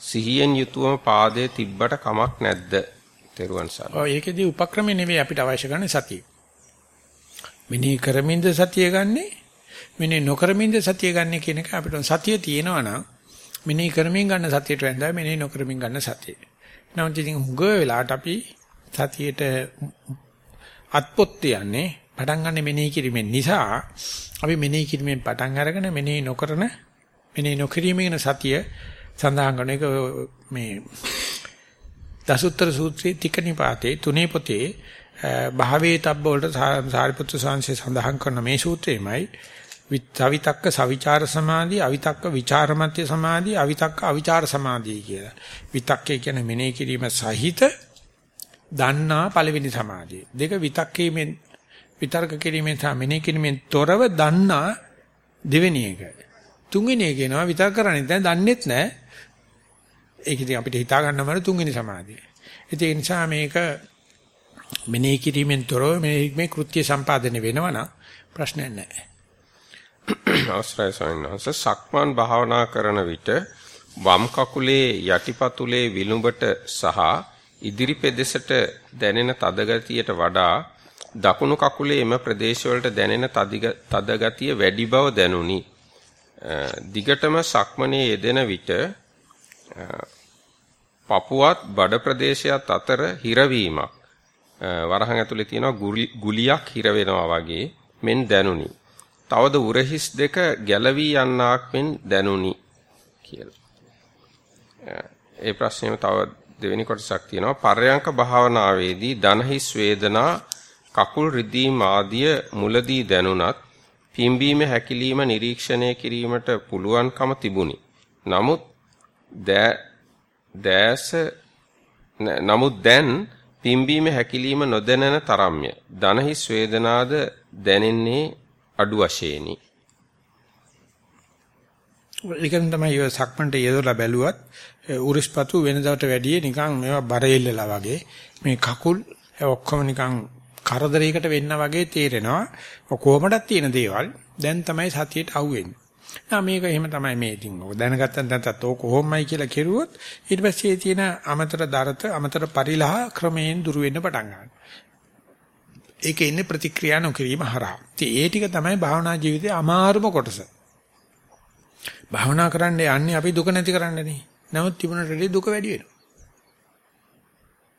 සිහියෙන් යුතුවම පාදයේ තිබ්බට කමක් නැද්ද? තෙරුවන් සරණයි. ඔය ඒකෙදී උපක්‍රම නෙවෙයි අපිට අවශ්‍ය කරන්නේ සතිය. මෙනෙහි කරමින්ද සතිය ගන්නෙ මෙනෙහි නොකරමින්ද සතිය ගන්නෙ කියන එක අපිට සතිය තියෙනවා නම් මෙනෙහි කරමින් ගන්න සතියට වෙනදා මෙනෙහි නොකරමින් ගන්න සතිය. නමුත් ඉතින් හුඟ වෙලාවට අපි සතියේට අත්පොත් යන්නේ පටන් ගන්න මෙනෙහි කිරීමෙන් නිසා අපි මෙනෙහි කිරීමෙන් පටන් අරගෙන මෙනෙහි නොකරන මෙනෙහි නොකිරීමේ සතිය සඳහන් කරන එක මේ දසුත්තර සූත්‍රයේ තිකනිපාතේ තුනේ පොතේ භාවේ තබ්බ වලට සාරිපුත්‍ර සංසේ සඳහන් කරන මේ සූත්‍රයමයි විතවිතක්ක සවිචාර සමාධි අවිතක්ක විචාරමත්‍ය සමාධි අවිතක්ක අවිචාර සමාධි කියලා. විතක්කේ කියන්නේ මෙනෙහි කිරීම සහිත දන්නා පළවෙනි සමාධිය. දෙක විතක්කේමෙන් විතර්ක කිරීමෙන් සහ මෙනෙහි කිරීමෙන් තොරව දන්නා දෙවෙනි එක. තුන්වෙනි එක කියනවා විතර්ක කරන්නේ නැහැ දන්නෙත් නැහැ. ඒක ඉතින් අපිට හිතා ගන්න බෑ තුන්වෙනි සමාධිය. ඒ නිසා මේක මෙනෙහි කිරීමෙන් තොරව මේ කෘත්‍ය සම්පාදනය වෙනවා නම් ප්‍රශ්නයක් නැහැ. අවසරයි සයන්වංශ සක්මන් භාවනා කරන විට වම් කකුලේ යටිපතුලේ විලුඹට සහ ඉදිරි පෙදෙසට දැනෙන තද ගතියට වඩා දකුණු කකුලේ එම ප්‍රදේශවලට දැනෙන තද ගතිය වැඩි බව දැනුනි. දිගටම සක්මනේ යෙදෙන විට පපුවත් බඩ ප්‍රදේශයත් අතර හිරවීමක් වරහන් ඇතුලේ තියෙන ගුලියක් හිර වෙනවා වගේ මෙන් දැනුනි. තවද උරහිස් දෙක ගැලවී යන්නාක් මෙන් දැනුනි කියලා. ඒ ප්‍රශ්නේම තව දෙවෙනි කොටසක් තියෙනවා. පර්යංක භාවනාවේදී දනහිස් වේදනා කකුල් රිදීම් ආදිය මුලදී දැනුණත් පිම්බීම හැකිලිම නිරීක්ෂණය කිරීමට පුළුවන්කම තිබුණි. නමුත් දැස නමුත් දැන් පිම්බීම හැකිලිම නොදැනෙන තරම්ය. දනහිස් වේදනාද දැනෙන්නේ අඩු වශයෙන්ි. ඒකෙන් තමයි ඔය සක්මන්ට යදලා බැලුවත් උරිස්පතු වෙනදාට වැඩිය නිකන් මේවා බර එල්ලලා වගේ මේ කකුල් ඔක්කොම නිකන් කරදරයකට වෙන්න වගේ තේරෙනවා. කොහොමදක් තියෙන දේවල් දැන් තමයි සතියට අහුවෙන්නේ. නා මේක එහෙම තමයි මේ ඉතින් ඔය දැනගත්තන් නැත්නම් ඕක කොහොමයි කියලා කෙරුවොත් ඊට පස්සේ තියෙන අමතර දරත අමතර පරිලහ ක්‍රමයෙන් දුර වෙන්න පටන් ගන්නවා. ඒකේ ඉන්නේ ප්‍රතික්‍රියා නොකිරීම හරහා. ඉතින් ඒ ටික තමයි භාවනා ජීවිතයේ අමාරුම කොටස. භාවනා කරන්න යන්නේ අපි දුක නැති කරන්නනේ. නමුත් තිබුණට වැඩි දුක වැඩි වෙනවා.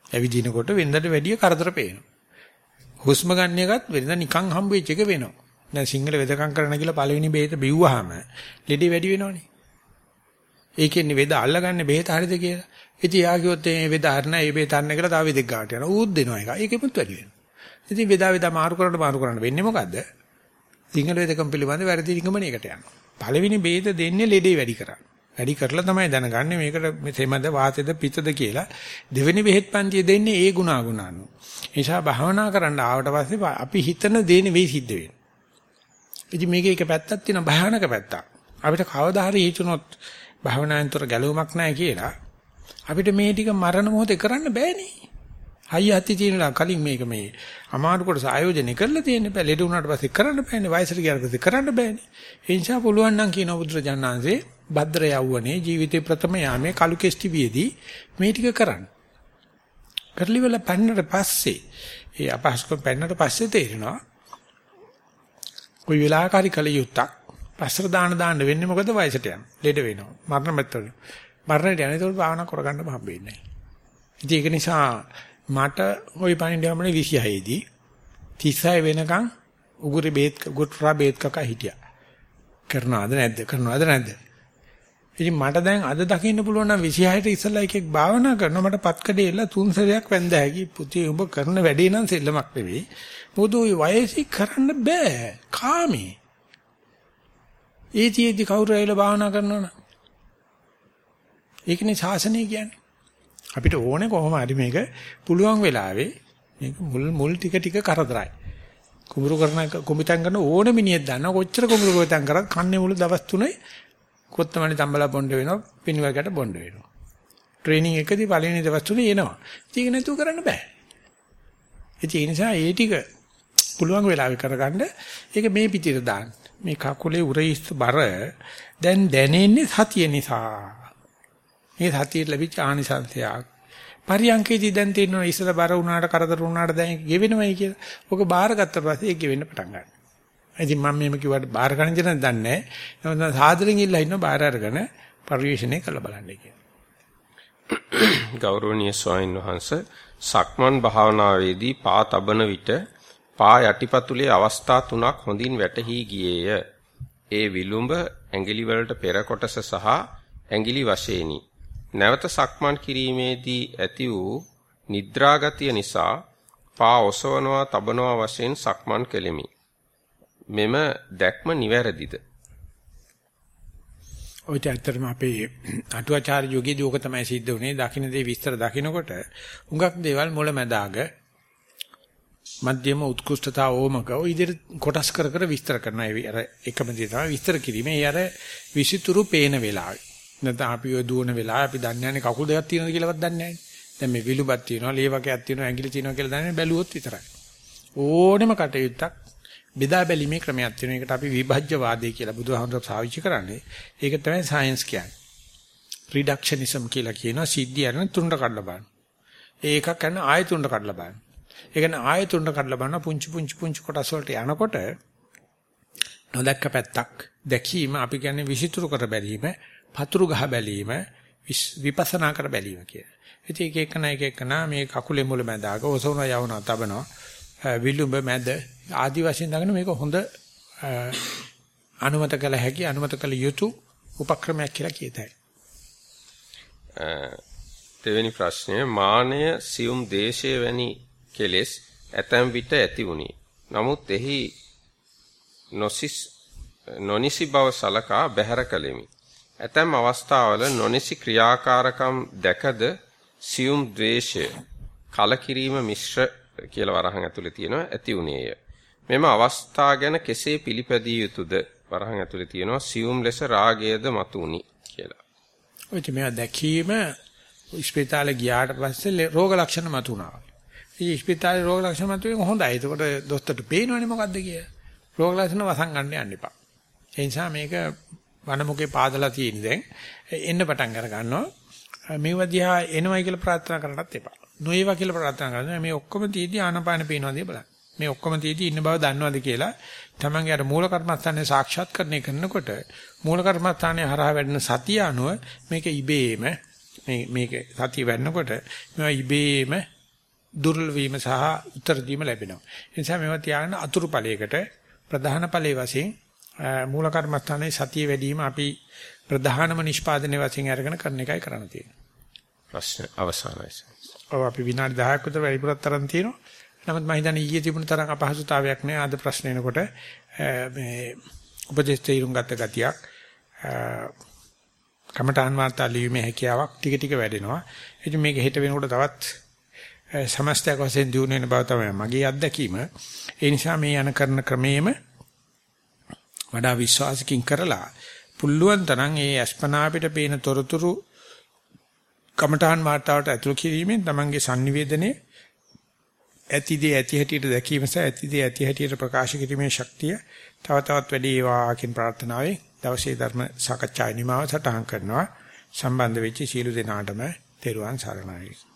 ඇවිදිනකොට වෙනදට වැඩිය කරදර පේනවා. හුස්ම ගන්න එකත් වෙනද නිකන් හම්බ වෙච්ච එක වෙනවා. දැන් සිංහල වෙදකම් කරන්න කියලා පළවෙනි බෙහෙත බිව්වහම ලෙඩේ වැඩි වෙනවනේ. ඒකෙන්නේ වෙද අල්ලගන්නේ බෙහෙත හරිද කියලා. ඉතින් යා කිව්වොත් මේ වෙද හරින ඒ බෙහෙත හරින කියලා තව වෙදෙක් ගාට යනවා. ඌත් දෙනවා එක. ඒකෙමුත් වැඩි වෙනවා. ඉතින් වෙදා වෙදා මාරු කරන්න මාරු කරන්න වෙන්නේ මොකද්ද? සිංහල වෙදකම් පිළිබඳ වැරදි නිගමනයකට යනවා. පළවෙනි බෙහෙත දෙන්නේ ලෙඩේ වැඩි කරන්නේ. වැඩි කරලා තමයි දැනගන්නේ මේකට සෙමද වාතෙද පිතද කියලා දෙවෙනි බෙහෙත් පන්තිය දෙන්නේ ඒ ගුණාගුණානු. ඒ නිසා භාවනා කරන්න ආවට පස්සේ අපි හිතන දේ නෙවෙයි සිද්ධ වෙන්නේ. ඉතින් මේකේ එක පැත්තක් තියෙන භයානක පැත්තක්. අපිට කවදා හරි හිතුනොත් භාවනාවෙන්තර ගැලවුමක් නැහැ කියලා අපිට මේ ටික මරණ මොහොතේ කරන්න බෑනේ. හයිය හති තියෙනවා කලින් මේක මේ අමාරු කොටස ආයෝජනය කරලා තියෙන්නේ බෑ. ලෙඩ වුණාට පස්සේ කරන්න බෑනේ. වයසට ගියාට පස්සේ කරන්න බෑනේ. ඒ නිසා පුළුවන් නම් කියන බුදුරජාණන්සේ භද්‍ර යවුවනේ ජීවිතේ ප්‍රථම යාමේ කලු කෙස්ටිවියේදී මේ ටික කරන්න. කරලි වල පන්නට පස්සේ ඒ අපහසුකම් පන්නට පස්සේ තේරෙනවා කොයි වෙලාවකරි කල යුත්තක් පස්සට දාන දාන්න වෙන්නේ මොකද වයසට යන ලෙඩ වෙනවා. මරණ මෙතන මරණයට යන ඒතකොට භාවනා කරගන්න හම්බෙන්නේ නැහැ. ඉතින් ඒක නිසා මට ওই පණිඩියමනේ 26 දී 36 වෙනකන් උගුරේ බේත් උගුරා බේත් කකා හිටියා. කරනවද නැද්ද? කරනවද නැද්ද? ඉතින් මට දැන් අද දකින්න පුළුවන් නම් 26ට ඉස්සලා එකෙක් භාවනා කරනවා මට පත්කඩේ එල්ල තුන් සැරයක් වැඳ හැකි පුතේ ඔබ කරන වැඩේ නම් සෙල්ලමක් නෙවෙයි. මොකද ওই වයසි කරන්න බෑ. කාමේ. ඒතිෙදි කවුරු ඇවිල්ලා භාවනා කරනවනම් ඒකනේ ශාසනය කියන්නේ. අපිට ඕනේ කොහොම හරි මේක පුළුවන් වෙලාවේ මේක මුල් මුල් ටික ටික කරදරයි. කුඹුරු කරන කුඹිතන් කරන ඕනේ මිනිහෙක් දන්නවා කොච්චර කුඹුරු කුඹිතන් කරත් කන්නේ මුළු දවස් තුනේ කොත්තමණි තම්බලා බොණ්ඩ වෙනවා පින්වලකට බොණ්ඩ වෙනවා. ට්‍රේනින් එකදී පළවෙනි දවස් තුනේ එනවා. ඒක නැතුව කරන්න බෑ. ඒ නිසා ඒ ටික පුළුවන් වෙලාවෙ කරගන්න ඒක මේ පිටියට දාන්න. මේ කකුලේ උරයිස් බර දැන් දැනෙන්නේ සතිය නිසා. මේ සතියට ලැබිච්ච ආනිසංසයක්. පරියංකේදී දැන් තේරෙනවා ඉස්සර බර වුණාට කරදර වුණාට දැන් ගෙවෙනවයි කියලා. ඔක බාරගත්ත පස්සේ ඒක ගෙවෙන්න පටන් ගන්නවා. ඉතින් මම මේක කිව්වට බාර ගන්න දෙන දන්නේ නැහැ. නමුත් සාදරෙන් ඉල්ලා ඉන්න බාර අරගෙන පරිශ්‍රණය කළ බලන්න කියලා. ගෞරවනීය ස්වාමීන් වහන්සේ සක්මන් භාවනාවේදී පා තබන විට පා යටිපතුලේ අවස්ථා තුනක් හොඳින් වැටහි ගියේය. ඒ විලුඹ ඇඟිලි වලට පෙර කොටස සහ ඇඟිලි වශයෙන්ි. නැවත සක්මන් කිරීමේදී ඇති වූ නිද්‍රාගතිය නිසා පා ඔසවනවා තබනවා වශයෙන් සක්මන් කෙලිමි. මෙම දැක්ම නිවැරදිද? ඔය ඇත්තටම අපේ අටුවාචාර්ය යෝගීදී ඕක තමයි සිද්ධ වුනේ. දකින්න දේ විස්තර දකින්නකොට හුඟක් දේවල් මුලැමැදාග මධ්‍යම උත්කෘෂ්ඨතාව ඕමක ඔය ඉදිරිය කොටස් කර කර විස්තර කරනවා. ඒ අර එකම දේ තමයි විස්තර කිරීමේ. ඒ අර විසිතුරු පේන වෙලාවේ නැත්නම් අපි ඔය දුවන වෙලාව අපි දන්නේ නැහැ කකුල් දෙකක් තියෙනවද කියලාවත් දන්නේ නැහැ. දැන් මේ විලුඹක් තියෙනවා, ලේවකයක් තියෙනවා, ඇඟිලි තියෙනවා කියලා දන්නේ බැලුවොත් විතරයි. ඕනෙම කටයුත්තක් බෙදා බැලීමේ ක්‍රමයක් තියෙනවා. ඒකට අපි විභජ්‍යවාදය කියලා බුදුහාමුදුරුවෝ සාවිච්චි කරන්නේ. ඒක තමයි සයන්ස් කියන්නේ. රිඩක්ෂනිසම් කියලා කියනවා සිද්ධිය අරන තුනට කඩලා බලන්න. ඒකක් කරන ආය තුනට කඩලා බලන්න. ඒ කියන්නේ ආය තුනට කඩලා බලන පුංචි පුංචි පුංචි කොටස් වලට යනකොට නොදැක්ක පැත්තක් දැකීම අපි කියන්නේ විසිතුරු කර බැලීම පතුරු ගහ බැලීම විපස්සනා කර බැලීම කියලා. ඉතින් එක එකන එක එකන මේ කකුලේ මුල මැදාක ඔසවන යවන තබනවා විලුඹ මැද ආදි වශයෙන් දගෙන මේක හොඳ අනුමත කළ හැකි අනුමත කළ යුතු උපක්‍රමයක් කියලා කියතයි. දෙවෙනි ප්‍රශ්නය මානය සියුම් දේශයේ වැනි කෙලෙස් ඇතැම් විට ඇති වුණි. නමුත් එහි නොසිස් නොනිසි බව සලකා බැහැර කළෙමි. ඇතැම් අවස්ථාවල නොනිසි ක්‍රියාකාරකම් දැකද සියුම් ද්වේෂය කලකිරීම මිශ්‍ර කියලා වරහන් ඇතුලේ තියෙනවා ඇති උනේය. මෙම අවස්ථා ගැන කෙසේ පිළිපැදිය යුතුද? වරහන් ඇතුලේ තියෙනවා සියුම් ලෙස රාගයද මතුනි කියලා. ඔය මේවා දැකීම ඉස්පිතාලේ ගියාට පස්සේ රෝග ලක්ෂණ මතුණා. ඉතින් ඉස්පිතාලේ රෝග ලක්ෂණ මතුවෙන හොඳයි. එතකොට දොස්තරට පේනවනේ මොකද්ද කියලා. රෝග ලක්ෂණ වසන් ගන්න යන්න එපා. ඒ නිසා මේක වනමුකේ පාදලා තියෙන දැන් එන්න පටන් අර ගන්නවා. මේව දිහා එනවයි කියලා ප්‍රාර්ථනා කරන්නත් එපා. නොඒවා කියලා ප්‍රාර්ථනා කරනවා. මේ ඔක්කොම තියදී ආනපාන පේනවාද බලන්න. මේ ඔක්කොම තියදී ඉන්න බව දන්නවද කියලා තමන්ගේ අර මූල කර්මස්ථානයේ සාක්ෂාත්කරණය කරනකොට මූල කර්මස්ථානයේ හරහා වැඩෙන සතිය අනුව මේක ඉබේම මේ මේක සතිය වෙන්නකොට මේවා ඉබේම දුර්වල වීම සහ උත්තර දීම ලැබෙනවා. ඒ නිසා මේවා තියාගෙන අතුරු ඵලයකට ප්‍රධාන ඵලයේ වශයෙන් මූල කර්මස්ථානයේ සතිය වැඩිම අපි ප්‍රධානම නිෂ්පාදනයේ වශයෙන් අරගෙන කරන එකයි කරන්න තියෙන්නේ. ප්‍රශ්න අවසానයි. ඔව් අපි විනාඩි 10ක් විතර වැඩිපුරක් තරම් තියෙනවා. නමුත් මම හිතන්නේ ඊයේ තිබුණ තරම් අපහසුතාවයක් නෑ අද ප්‍රශ්න එනකොට මේ උපදේශ තීරුම් ගත ගතියක් කමඨාන් වාර්තා ලියීමේ හැකියාවක් ටික ටික වැඩෙනවා. ඉතින් මේක හෙට වෙනකොට තවත් සමස්තයක් වශයෙන් දිනු වෙන බව තමයි මගේ අත්දැකීම. ඒ නිසා මේ යන කරන ක්‍රමයේම වඩා විශ්වාසකින් කරලා පුල්ලුවන් තරම් ඒ අස්පනා අපිට පේන තොරතුරු කමඨාන් වාර්තාවට ඇතුළු කිරීමෙන් තමන්ගේ sannivedanaye ඇතිදී ඇති හැටියට දැකීම සහ ඇතිදී ඇති හැටියට ප්‍රකාශ කිරීමේ ශක්තිය තව තවත් වැඩි වේවා කියන ප්‍රාර්ථනාවෙන් දවසේ ධර්ම සාකච්ඡා නිමාව සටහන් කරනවා. සම්බන්ධ වෙච්ච සීල දෙනාටම තෙරුවන් සරණයි.